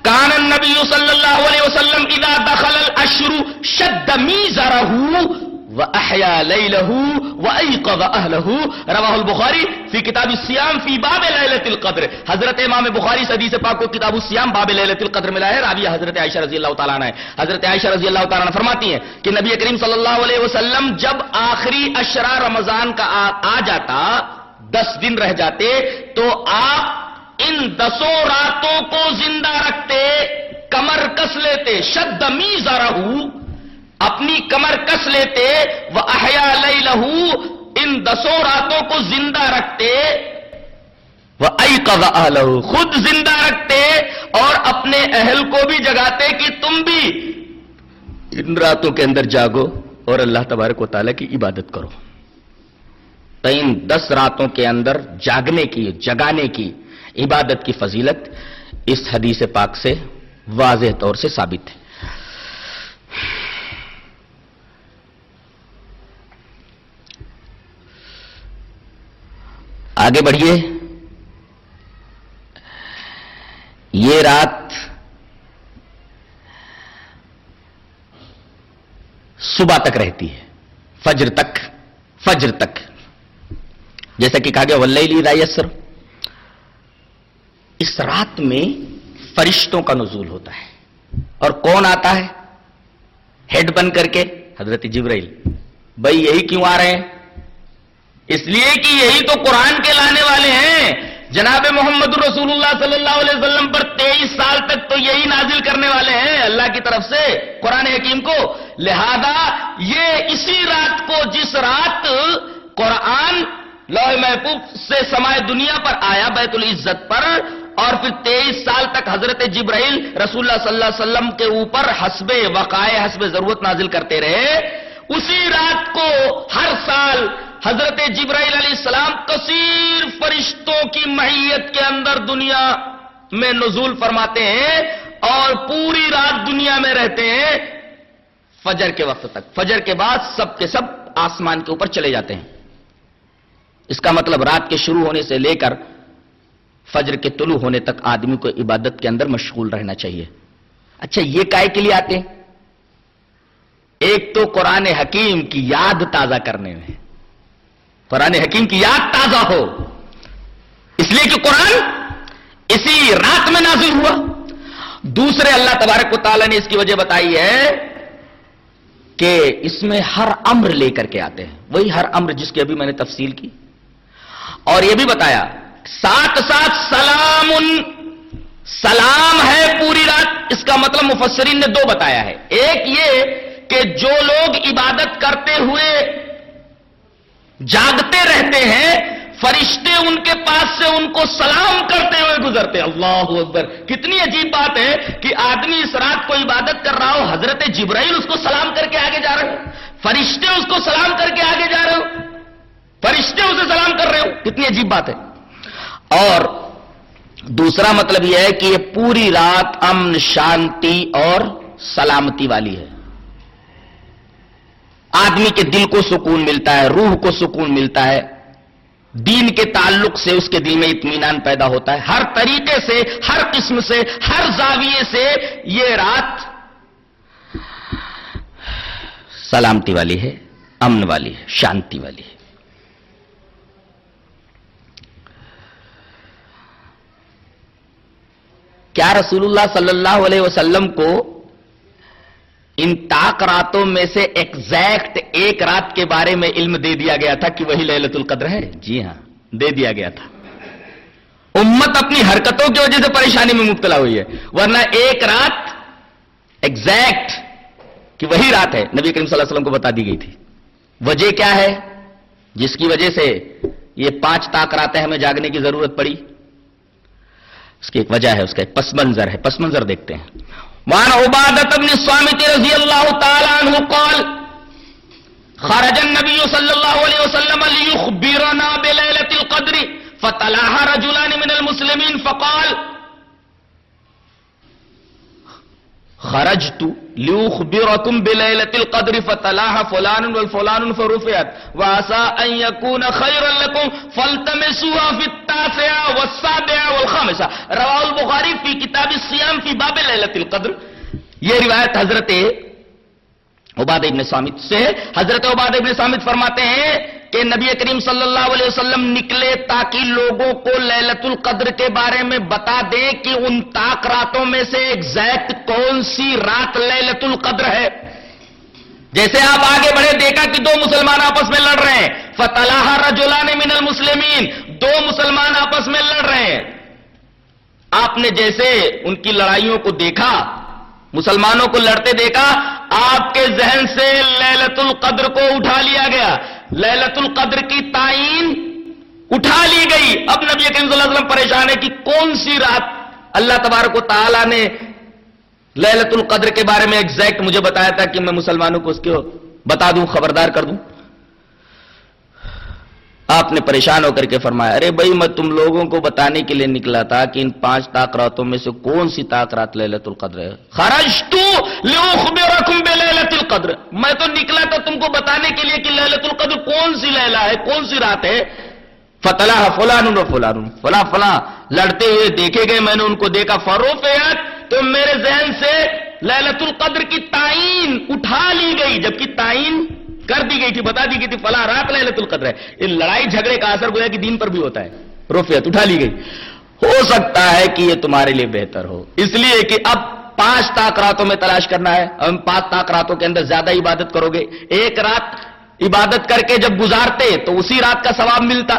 کان النبی صلی اللہ علیہ وسلم اذا دخل الاشر شد میزرہ وأحيا ليله وأيقظ أهله. رواه البخاري في كتاب الصيام في باب ليلة القدر. حضرت امام بخاری حدیث پاک کو کتاب الصيام باب ليلة القدر ملا ہے. راوی حضرت عائشہ رضی اللہ تعالیٰ عنہ حضرت عائشہ رضی اللہ تعالیٰ عنہ فرماتی ہیں کہ نبی کریم صلی اللہ علیہ وسلم جب آخری اشرا رمضان کا آ جاتا، دس دن رہ جاتے، تو آپ ان دسوں راتوں کو زندہ رکھتے، کمر کس لیتے، شد میزا رہو اپنی کمر کس لیتے؟ وہ احیا لئی لہو ان دسوں راتوں کو زندہ رکھتے۔ وہ لہو خود زندہ رکھتے اور اپنے اہل کو بھی جگاتے کہ تم بھی۔ ان راتوں کے اندر جاگو اور اللہ تبارک و تعالیٰ کی عبادت کرو۔ تو ان دس راتوں کے اندر جاگنے کی، جگانے کی عبادت کی فضیلت اس حدیث پاک سے واضح طور سے ثابت ہے۔ آگے بڑھیے یہ رات صبح تک رہتی ہے۔ فجر تک فجر تک۔ جیسا کہ کہا گیا ولی رایسر اس رات میں فرشتوں کا نزول ہوتا ہے۔ اور کون آتا ہے؟ ہیڈ بن کر کے حضرت جبرائیل۔ بھائی، یہی کیوں آ رہے ہیں؟ اس لیے کہ یہی تو قرآن کے لانے والے ہیں۔ جناب محمد رسول اللہ صلی اللہ علیہ وسلم پر تیئیس سال تک تو یہی نازل کرنے والے ہیں اللہ کی طرف سے قرآن حکیم کو۔ لہذا یہ اسی رات کو جس رات قرآن لوہ محبوب سے سمائے دنیا پر آیا بیت العزت پر، اور پھر تیئیس سال تک حضرت جبرائیل رسول اللہ صلی اللہ علیہ وسلم کے اوپر حسب وقائے حسب ضرورت نازل کرتے رہے۔ اسی رات کو ہر سال حضرت جبرائیل علیہ السلام کثیر فرشتوں کی محیت کے اندر دنیا میں نزول فرماتے ہیں اور پوری رات دنیا میں رہتے ہیں۔ فجر کے وقت تک۔ فجر کے بعد سب کے سب آسمان کے اوپر چلے جاتے ہیں۔ اس کا مطلب رات کے شروع ہونے سے لے کر فجر کے طلوع ہونے تک آدمی کو عبادت کے اندر مشغول رہنا چاہیے۔ اچھا یہ کائے کے لیے آتے ہیں۔ ایک تو قرآن حکیم کی یاد تازہ کرنے میں۔ قرآن حکیم کی یاد تازہ ہو۔ اس لیے کہ قرآن اسی رات میں نازل ہوا۔ دوسرے اللہ تبارک و تعالیٰ نے اس کی وجہ بتائی ہے کہ اس میں ہر امر لے کر کے آتے ہیں۔ وہی ہر امر جس کی ابھی میں نے تفصیل کی۔ اور یہ بھی بتایا، ساتھ ساتھ سلام سلام ہے پوری رات۔ اس کا مطلب مفسرین نے دو بتایا ہے۔ ایک یہ کہ جو لوگ عبادت کرتے ہوئے جاگتے رہتے ہیں، فرشتے ان کے پاس سے ان کو سلام کرتے ہوئے گزرتے۔ اللہ اکبر۔ کتنی عجیب بات ہے کہ آدمی اس رات کو عبادت کر رہا ہو، حضرت جبرائیل اس کو سلام کر کے آگے جا رہے ہو، فرشتے اس کو سلام کر کے آگے جا رہے ہو، فرشتے اسے سلام کر رہے ہو۔ کتنی عجیب بات ہے۔ اور دوسرا مطلب یہ ہے کہ یہ پوری رات امن، شانتی اور سلامتی والی ہے۔ آدمی کے دل کو سکون ملتا ہے، روح کو سکون ملتا ہے۔ دین کے تعلق سے اس کے دل میں اطمینان پیدا ہوتا ہے۔ ہر طریقے سے، ہر قسم سے، ہر زاویے سے یہ رات سلامتی والی ہے، امن والی ہے، شانتی والی ہے۔ کیا رسول اللہ صلی اللہ علیہ وسلم کو ان تاک راتوں میں سے ایکزیکٹ ایک رات کے بارے میں علم دے دیا گیا تھا کہ وہی للت القدر ہے۔ جی ہاں دے دیا گیا تھا۔ امت اپنی حرکتوں کی وجہ سے پریشانی میں مبتلا ہوئی ہے۔ ورنہ ایک رات ایکزیکٹ کہ وہی رات ہے، نبی کریم صلی اللہ علیہ وسلم کو بتا دی گئی تھی۔ وجہ کیا ہے؟ جس کی وجہ سے یہ پانچ تاک راتیں ہمیں جاگنے کی ضرورت پڑی۔ اس کی ایک وجہ ہے، اس کا ایک پس منظر ہے۔ پس منظر دیکھتے ہیں۔ وعن عبادت بن الصامت رضی اللہ تعالی عنہ قال، خرج النبی صلی اللہ علیہ وسلم لیخبرنا بلیلت القدر، فتلاها رجلان من المسلمین فقال خرجت لیخبرکم بلیلت القدر فتلاها فلان والفلان فرفعت وعسى ان يكون خيرا لكم فالتمسوها في التاسعة والسابعة والخامسة. رواه البخاری فی کتاب الصيام فی باب لیلت القدر. یہ روایت حضرت عباد ابن سامت سے ہے۔ حضرت عباد ابن سامت فرماتے ہیں کہ نبی کریم صلی اللہ علیہ وسلم نکلے تاکہ لوگوں کو لیلت القدر کے بارے میں بتا دیں کہ ان تاک راتوں میں سے ایگزیکٹ کون سی رات لیلت القدر ہے۔ جیسے آپ آگے بڑھے دیکھا کہ دو مسلمان آپس میں لڑ رہے ہیں۔ فتح رجولان من المسلمین دو مسلمان آپس میں لڑ رہے ہیں۔ آپ نے جیسے ان کی لڑائیوں کو دیکھا، مسلمانوں کو لڑتے دیکھا، آپ کے ذہن سے لیلت القدر کو اٹھا لیا گیا۔ للت القدر کی تعین اٹھا لی گئی۔ اب نبی کریم صلی اللہ علیہ وسلم پریشان ہے کہ کون سی رات اللہ تبارک و تعالی نے للت القدر کے بارے میں ایگزیکٹ مجھے بتایا تھا کہ میں مسلمانوں کو اس کو بتا دوں، خبردار کر دوں۔ آپ نے پریشان ہو کر کے فرمایا، ارے بھائی، میں تم لوگوں کو بتانے کے لیے نکلا تھا کہ ان پانچ تاک راتوں میں سے کون سی تاک رات للت القدر ہے؟ خرج تو للت القدر۔ میں تو نکلا تھا تم کو بتانے کے لیے کہ للت القدر کون سی لیلا ہے، کون سی رات ہے۔ فتلا فلان فلان، فلاں فلاں۔ لڑتے ہوئے دیکھے گئے، میں نے ان کو دیکھا فروفیت تو میرے ذہن سے للت القدر کی تعین اٹھا لی گئی، جبکہ تعین کر دی گئی تھی، بتا دی گئی تھی، فلاں رات لہلت القدر ہے۔ یہ لڑائی جھگڑے کا اثر گویا کہ دین پر بھی ہوتا ہے۔ روفیت اٹھا لی گئی۔ ہو سکتا ہے کہ یہ تمہارے لیے بہتر ہو۔ اس لیے کہ اب پانچ تاک راتوں میں تلاش کرنا ہے۔ ہم پانچ تاک راتوں کے اندر زیادہ عبادت کرو گے۔ ایک رات عبادت کر کے جب گزارتے تو اسی رات کا ثواب ملتا۔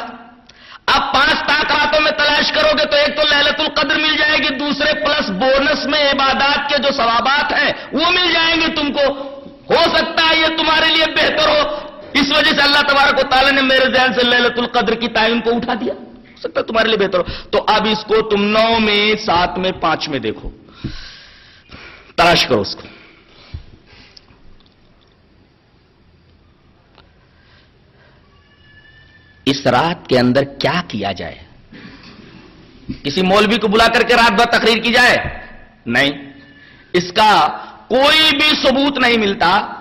اب پانچ تاک راتوں میں تلاش کرو گے تو ایک تو لہلت القدر مل جائے گی، دوسرے پلس بونس میں عبادات کے جو ثوابات ہیں وہ مل جائیں گے تم کو۔ ہو سکتا ہے یہ تمہارے لیے بہتر ہو۔ اس وجہ سے اللہ تبارک و تعالیٰ نے میرے ذہن سے للت القدر کی تعین کو اٹھا دیا۔ ہو سکتا ہے تمہارے لیے بہتر ہو۔ تو اب اس کو تم نو میں، سات میں، پانچ میں دیکھو۔ تلاش کرو اس کو۔ اس رات کے اندر کیا کیا جائے؟ کسی مولوی کو بلا کر کے رات بھر تقریر کی جائے؟ نہیں۔ اس کا کوئی بھی ثبوت نہیں ملتا،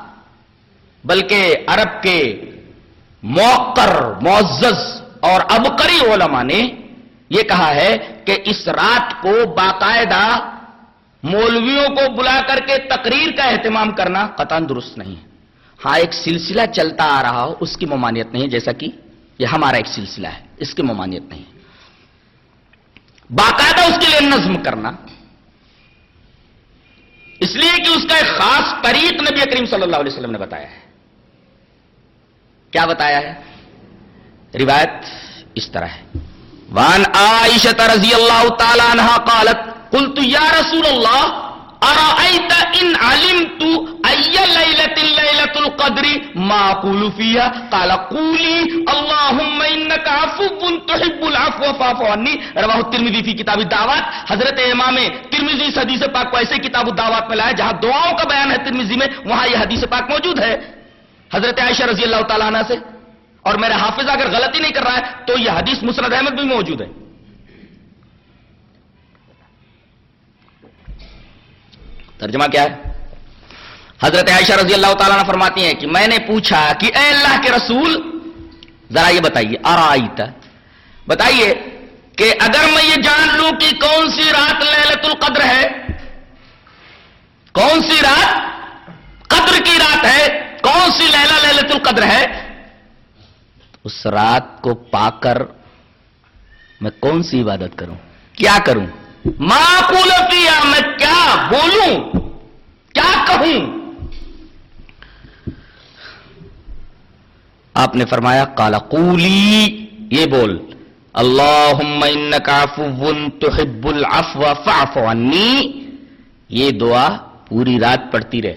بلکہ عرب کے موقر، معزز اور ابقری علماء نے یہ کہا ہے کہ اس رات کو باقاعدہ مولویوں کو بلا کر کے تقریر کا اہتمام کرنا قطن درست نہیں ہے۔ ہاں ایک سلسلہ چلتا آ رہا ہو، اس کی ممانعت نہیں، جیسا کہ یہ ہمارا ایک سلسلہ ہے، اس کی ممانعت نہیں۔ باقاعدہ اس کے لیے نظم کرنا۔ اس لیے کہ اس کا ایک خاص طریق نبی کریم صلی اللہ علیہ وسلم نے بتایا ہے۔ کیا بتایا ہے؟ روایت اس طرح ہے۔ وان عائشہ رضی اللہ تعالی عنہ قالت قلت یا رسول اللہ ارائیت ان علمت ای لیلت لیلت القدر ما قول فیها قال قولی اللہم انکا عفو، تحب العفو، فاعف عنی رواہ الترمذی فی کتاب الدعوات. حضرت امام ترمذی اس حدیث پاک کو ایسے کتاب الدعوات میں لایا، جہاں دعاؤں کا بیان ہے ترمذی میں، وہاں یہ حدیث پاک موجود ہے۔ حضرت عائشہ رضی اللہ تعالیٰ عنہ سے۔ اور میرا حافظ اگر غلطی نہیں کر رہا ہے، تو یہ حدیث مسرد احمد بھی موجود ہے۔ ترجمہ کیا ہے؟ حضرت عائشہ رضی اللہ تعالیٰ نے فرماتی ہیں کہ میں نے پوچھا کہ اے اللہ کے رسول، ذرا یہ بتائیے آرائیتا بتائیے کہ اگر میں یہ جان لوں کہ کون سی رات لیلت القدر ہے، کون سی رات قدر کی رات ہے، کون سی لیلہ لیلت القدر ہے، اس رات کو پا کر میں کون سی عبادت کروں؟ کیا کروں؟ معقول میں کیا بولوں؟ کیا کہوں؟ آپ نے فرمایا کالا قولی، یہ بول اللہ تحب العفو فاعف عنی، یہ دعا پوری رات پڑتی رہے۔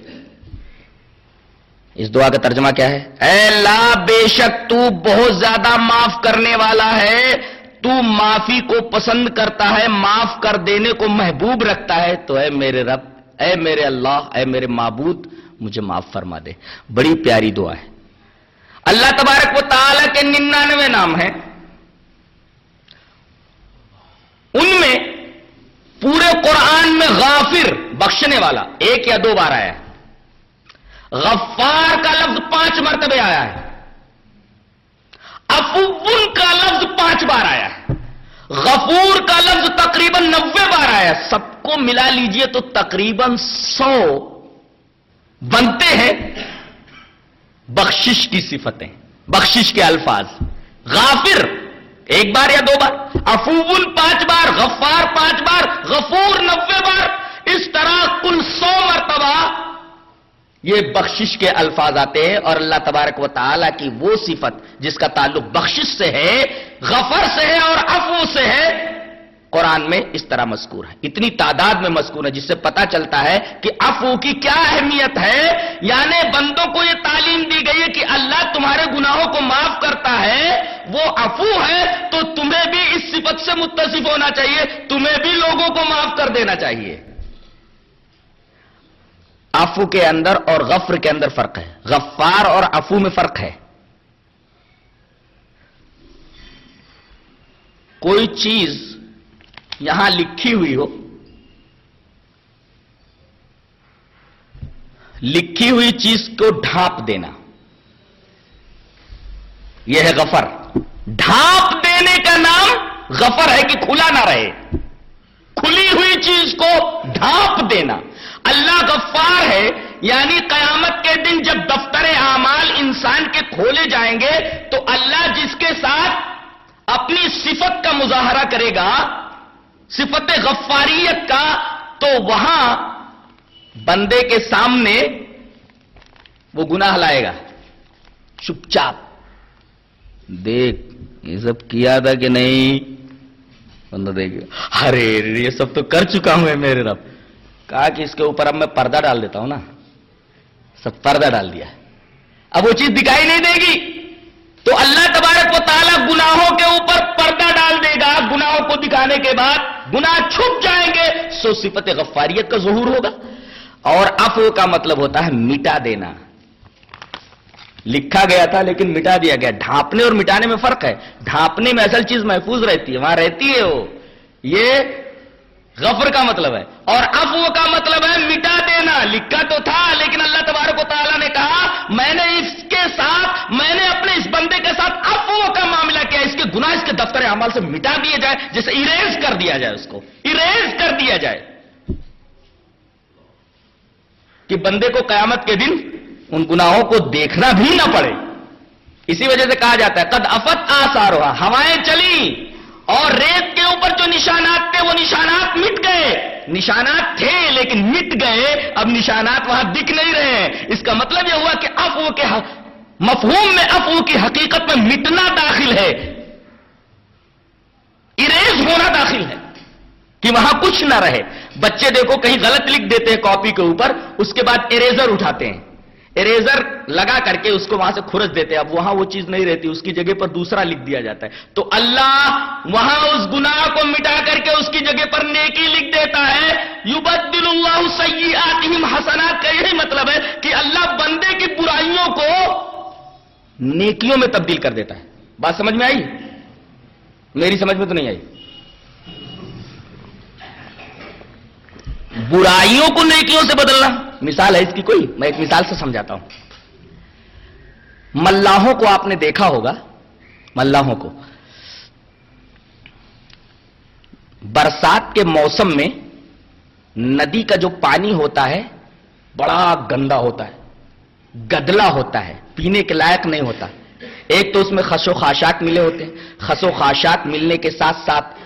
اس دعا کا ترجمہ کیا ہے؟ اے اللہ، بے شک تو بہت زیادہ معاف کرنے والا ہے۔ تو معافی کو پسند کرتا ہے، معاف کر دینے کو محبوب رکھتا ہے، تو اے میرے رب، اے میرے اللہ، اے میرے معبود، مجھے معاف فرما دے۔ بڑی پیاری دعا ہے۔ اللہ تبارک و تعالی کے ننانوے نام ہیں۔ ان میں پورے قرآن میں غافر بخشنے والا، ایک یا دو بار آیا ہے۔ غفار کا لفظ پانچ مرتبے آیا ہے۔ افون کا لفظ پانچ بار آیا ہے۔ غفور کا لفظ تقریباً نوے بار آیا ہے۔ سب کو ملا لیجیے تو تقریباً سو بنتے ہیں۔ بخشش کی صفتیں، بخشش کے الفاظ۔ غافر، ایک بار یا دو بار۔ افوبل پانچ بار۔ غفار، پانچ بار۔ غفور، نوے بار۔ اس طرح کل سو مرتبہ یہ بخشش کے الفاظ آتے ہیں اور اللہ تبارک و تعالی کی وہ صفت جس کا تعلق بخشش سے ہے، غفر سے ہے اور افو سے ہے، قرآن میں اس طرح مذکور ہے۔ اتنی تعداد میں مذکور ہے جس سے پتا چلتا ہے کہ افو کی کیا اہمیت ہے۔ یعنی بندوں کو یہ تعلیم دی گئی ہے کہ اللہ تمہارے گناہوں کو معاف کرتا ہے، وہ افو ہے، تو تمہیں بھی اس صفت سے متصف ہونا چاہیے، تمہیں بھی لوگوں کو معاف کر دینا چاہیے۔ افو کے اندر اور غفر کے اندر فرق ہے۔ غفار اور افو میں فرق ہے۔ کوئی چیز یہاں لکھی ہوئی ہو، لکھی ہوئی چیز کو ڈھانپ دینا۔ یہ ہے غفر۔ ڈھانپ دینے کا نام غفر ہے کہ کھلا نہ رہے۔ کھلی ہوئی چیز کو ڈھانپ دینا۔ اللہ غفار ہے یعنی قیامت کے دن جب دفتر اعمال انسان کے کھولے جائیں گے، تو اللہ جس کے ساتھ اپنی صفت کا مظاہرہ کرے گا، صفت غفاریت کا، تو وہاں بندے کے سامنے وہ گناہ لائے گا۔ چپ چاپ۔ دیکھ، یہ سب کیا تھا کہ نہیں؟ بندہ دیکھ۔ ارے یہ سب تو کر چکا ہوں میرے رب۔ کہا کہ اس کے اوپر اب میں پردہ ڈال دیتا ہوں نا۔ سب پردہ ڈال دیا اب وہ چیز دکھائی نہیں دے گی۔ تو اللہ تبارک و تعالیٰ گناہوں کے اوپر پردہ ڈال دے گا۔ گناہوں کو دکھانے کے بعد گناہ چھپ جائیں گے۔ سو صفت غفاریت کا ظہور ہوگا۔ اور افو کا مطلب ہوتا ہے مٹا دینا۔ لکھا گیا تھا لیکن مٹا دیا گیا۔ ڈھانپنے اور مٹانے میں فرق ہے۔ ڈھانپنے میں اصل چیز محفوظ رہتی ہے، وہاں رہتی ہے وہ۔ یہ غفر کا مطلب ہے۔ اور افو کا مطلب ہے مٹا دینا۔ لکھا تو تھا، لیکن اللہ تبارک و تعالیٰ نے کہا، میں نے اس کے ساتھ، میں نے اپنے اس بندے کے ساتھ افو کا معاملہ کیا۔ اس کے گناہ، اس کے دفتر اعمال سے مٹا دیا جائے، جسے اریز کر دیا جائے اس کو۔ اریز کر دیا جائے۔ کہ بندے کو قیامت کے دن ان گناہوں کو دیکھنا بھی نہ پڑے۔ اسی وجہ سے کہا جاتا ہے، قد افت آسار ہوا ہوائیں چلی اور ریت کے اوپر جو نشانات تھے وہ نشانات مٹ گئے۔ نشانات تھے لیکن مٹ گئے۔ اب نشانات وہاں دکھ نہیں رہے ہیں۔ اس کا مطلب یہ ہوا کہ افو کے مفہوم میں افو کی حقیقت میں مٹنا داخل ہے۔ اریز ہونا داخل ہے کہ وہاں کچھ نہ رہے۔ بچے دیکھو کہیں غلط لکھ دیتے ہیں کاپی کے اوپر، اس کے بعد اریزر اٹھاتے ہیں۔ اریزر لگا کر کے اس کو وہاں سے کھرچ دیتے اب وہاں وہ چیز نہیں رہتی، اس کی جگہ پر دوسرا لکھ دیا جاتا ہے۔ تو اللہ وہاں اس گناہ کو مٹا کر کے اس کی جگہ پر نیکی لکھ دیتا ہے۔ یبدل اللہ سیئاتہم حسنات کا یہی مطلب ہے کہ اللہ بندے کی برائیوں کو نیکیوں میں تبدیل کر دیتا ہے۔ بات سمجھ میں آئی؟ میری سمجھ میں تو نہیں آئی۔ برائیوں کو نیکیوں سے بدلنا۔ مثال ہے اس کی کوئی؟ میں ایک مثال سے سمجھاتا ہوں۔ ملاحوں کو آپ نے دیکھا ہوگا۔ ملاحوں کو۔ برسات کے موسم میں ندی کا جو پانی ہوتا ہے، بڑا گندا ہوتا ہے، گدلا ہوتا ہے، پینے کے لائق نہیں ہوتا۔ ایک تو اس میں خس و خاشاک ملے ہوتے ہیں۔ خس و خاشاک ملنے کے ساتھ ساتھ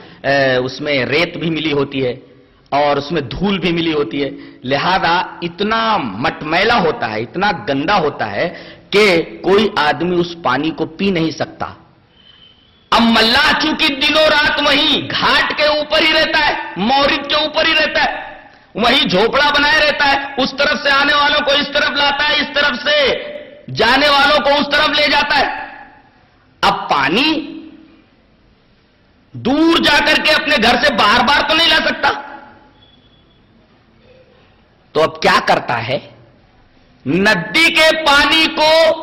اس میں ریت بھی ملی ہوتی ہے۔ اور اس میں دھول بھی ملی ہوتی ہے۔ لہذا اتنا مٹمیلا ہوتا ہے، اتنا گندا ہوتا ہے کہ کوئی آدمی اس پانی کو پی نہیں سکتا۔ اب ملا چونکہ دنوں رات وہیں گھاٹ کے اوپر ہی رہتا ہے، مورد کے اوپر ہی رہتا ہے، وہیں جھوپڑا بنائے رہتا ہے، اس طرف سے آنے والوں کو اس طرف لاتا ہے، اس طرف سے جانے والوں کو اس طرف لے جاتا ہے۔ اب پانی دور جا کر کے اپنے گھر سے بار بار تو نہیں لا سکتا۔ تو اب کیا کرتا ہے؟ ندی کے پانی کو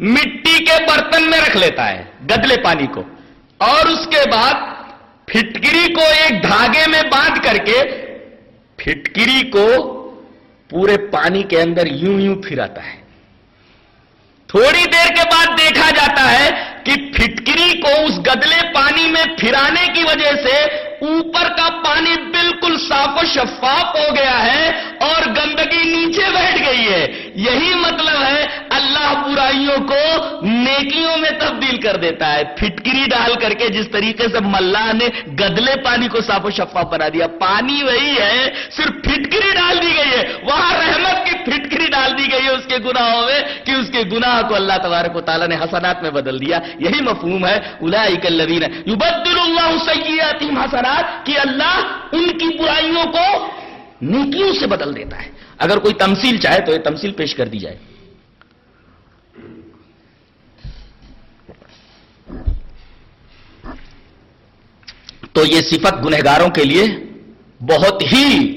مٹی کے برتن میں رکھ لیتا ہے، گدلے پانی کو۔ اور اس کے بعد پھٹکری کو ایک دھاگے میں باندھ کر کے پھٹکری کو پورے پانی کے اندر یوں یوں پھراتا ہے۔ تھوڑی دیر کے بعد دیکھا جاتا ہے کہ پھٹکری کو اس گدلے پانی میں پھرانے کی وجہ سے اوپر کا پانی بالکل صاف و شفاف ہو گیا ہے اور گندگی نیچے بیٹھ گئی ہے۔ یہی مطلب ہے اللہ برائیوں کو نیکیوں میں تبدیل کر دیتا ہے۔ پھٹکری ڈال کر کے جس طریقے سے ملا نے گدلے پانی کو صاف و شفاف بنا دیا۔ پانی وہی ہے، صرف پھٹکری ڈال دی گئی ہے۔ وہاں رحمت کی پھٹکری ڈال دی گئی ہے اس کے گناہوں میں کہ اس کے گناہ کو اللہ تبارک و تعالیٰ نے حسنات میں بدل دیا۔ یہی مفہوم ہے۔ اولئک الذین یبدل اللہ سیئاتہم حسنات۔ کہ اللہ ان کی برائیوں کو نیکیوں سے بدل دیتا ہے۔ اگر کوئی تمثیل چاہے تو یہ تمثیل پیش کر دی جائے۔ تو یہ صفت گنہگاروں کے لیے بہت ہی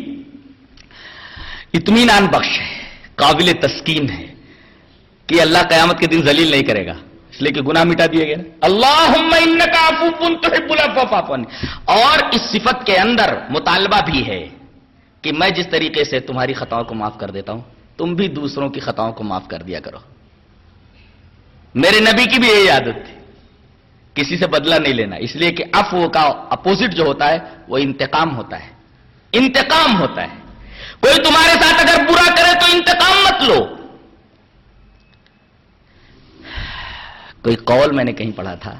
اطمینان بخش ہے، قابل تسکین ہے کہ اللہ قیامت کے دن ذلیل نہیں کرے گا۔ اس لیے کہ گناہ مٹا دیے گئے۔ اللہ اور اس صفت کے اندر مطالبہ بھی ہے کہ میں جس طریقے سے تمہاری خطاؤں کو معاف کر دیتا ہوں، تم بھی دوسروں کی خطاؤں کو معاف کر دیا کرو۔ میرے نبی کی بھی یہی عادت تھی۔ کسی سے بدلہ نہیں لینا۔ اس لیے کہ افو کا اپوزٹ جو ہوتا ہے، وہ انتقام ہوتا ہے۔ انتقام ہوتا ہے۔ کوئی تمہارے ساتھ اگر برا کرے تو انتقام مت لو۔ کوئی قول میں نے کہیں پڑھا تھا،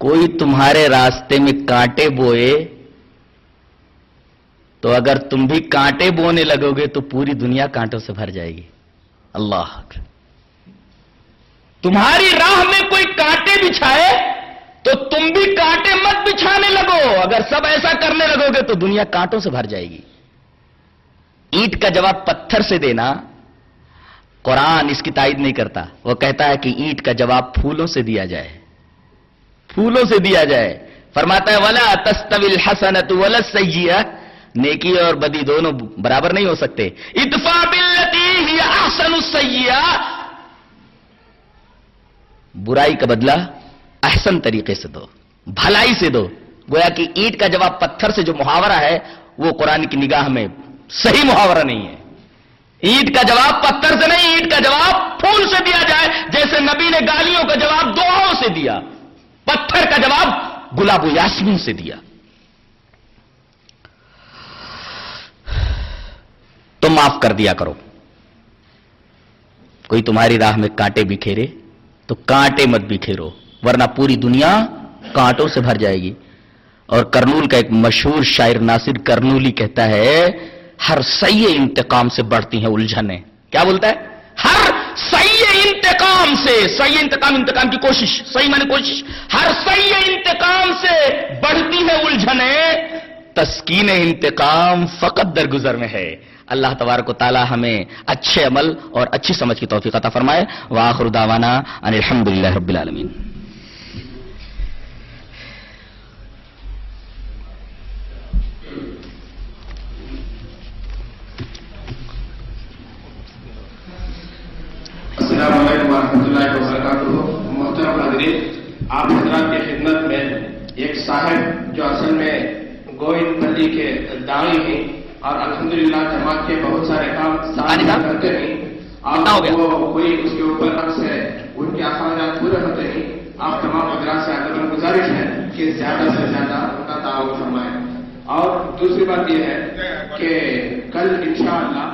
کوئی تمہارے راستے میں کانٹے بوئے تو اگر تم بھی کانٹے بونے لگو گے تو پوری دنیا کانٹوں سے بھر جائے گی۔ اللہ تمہاری راہ میں کوئی کانٹے بچھائے تو تم بھی کانٹے مت بچھانے لگو۔ اگر سب ایسا کرنے لگو گے تو دنیا کانٹوں سے بھر جائے گی۔ اینٹ کا جواب پتھر سے دینا قرآن اس کی تائید نہیں کرتا۔ وہ کہتا ہے کہ اینٹ کا جواب پھولوں سے دیا جائے۔ پھولوں سے دیا جائے۔ فرماتا ہے، ولا تستویل حسنت ولا سیاح نیکی اور بدی دونوں برابر نہیں ہو سکتے۔ اتفا بلتی احسن السیاح برائی کا بدلہ احسن طریقے سے دو۔ بھلائی سے دو۔ گویا کہ اینٹ کا جواب پتھر سے جو محاورہ ہے، وہ قرآن کی نگاہ میں صحیح محاورہ نہیں ہے۔ اینٹ کا جواب پتھر سے نہیں، اینٹ کا جواب پھول سے دیا جائے، جیسے نبی نے گالیوں کا جواب دعاؤں سے دیا، پتھر کا جواب گلاب و یاسمین سے دیا۔ تم معاف کر دیا کرو۔ کوئی تمہاری راہ میں کانٹے بکھیرے تو کانٹے مت بکھیرو ورنہ پوری دنیا کانٹوں سے بھر جائے گی۔ اور کرنول کا ایک مشہور شاعر ناصر کرنولی کہتا ہے ہر سی انتقام سے بڑھتی ہیں الجھنیں۔ کیا بولتا ہے؟ ہر سی انتقام سے سی انتقام انتقام کی کوشش صحیح میں نے کوشش۔ ہر سی انتقام سے بڑھتی ہے الجھنیں۔ تسکین انتقام فقط درگزر میں ہے۔ اللہ تبارک و تعالی ہمیں اچھے عمل اور اچھی سمجھ کی توفیق عطا فرمائے۔ واخر دعوانا ان الحمدللہ رب العالمین۔ السلام علیکم ورحمۃ اللہ وبرکاتہ محترم حاضرین آپ حضرات کی خدمت میں ایک صاحب جو اصل میں گوئند پلی کے دائی ہیں اور الحمدللہ جماعت کے بہت سارے کام اللہ۔ کرتے ہیں؟ اور وہ کوئی اس کے اوپر حق سے ان کے اخراجات پورے ہوتے ہیں آپ تمام حضرات سے اگر گزارش ہے کہ زیادہ سے زیادہ ان کا تعاون فرمائیں اور دوسری بات یہ ہے کہ کل انشاءاللہ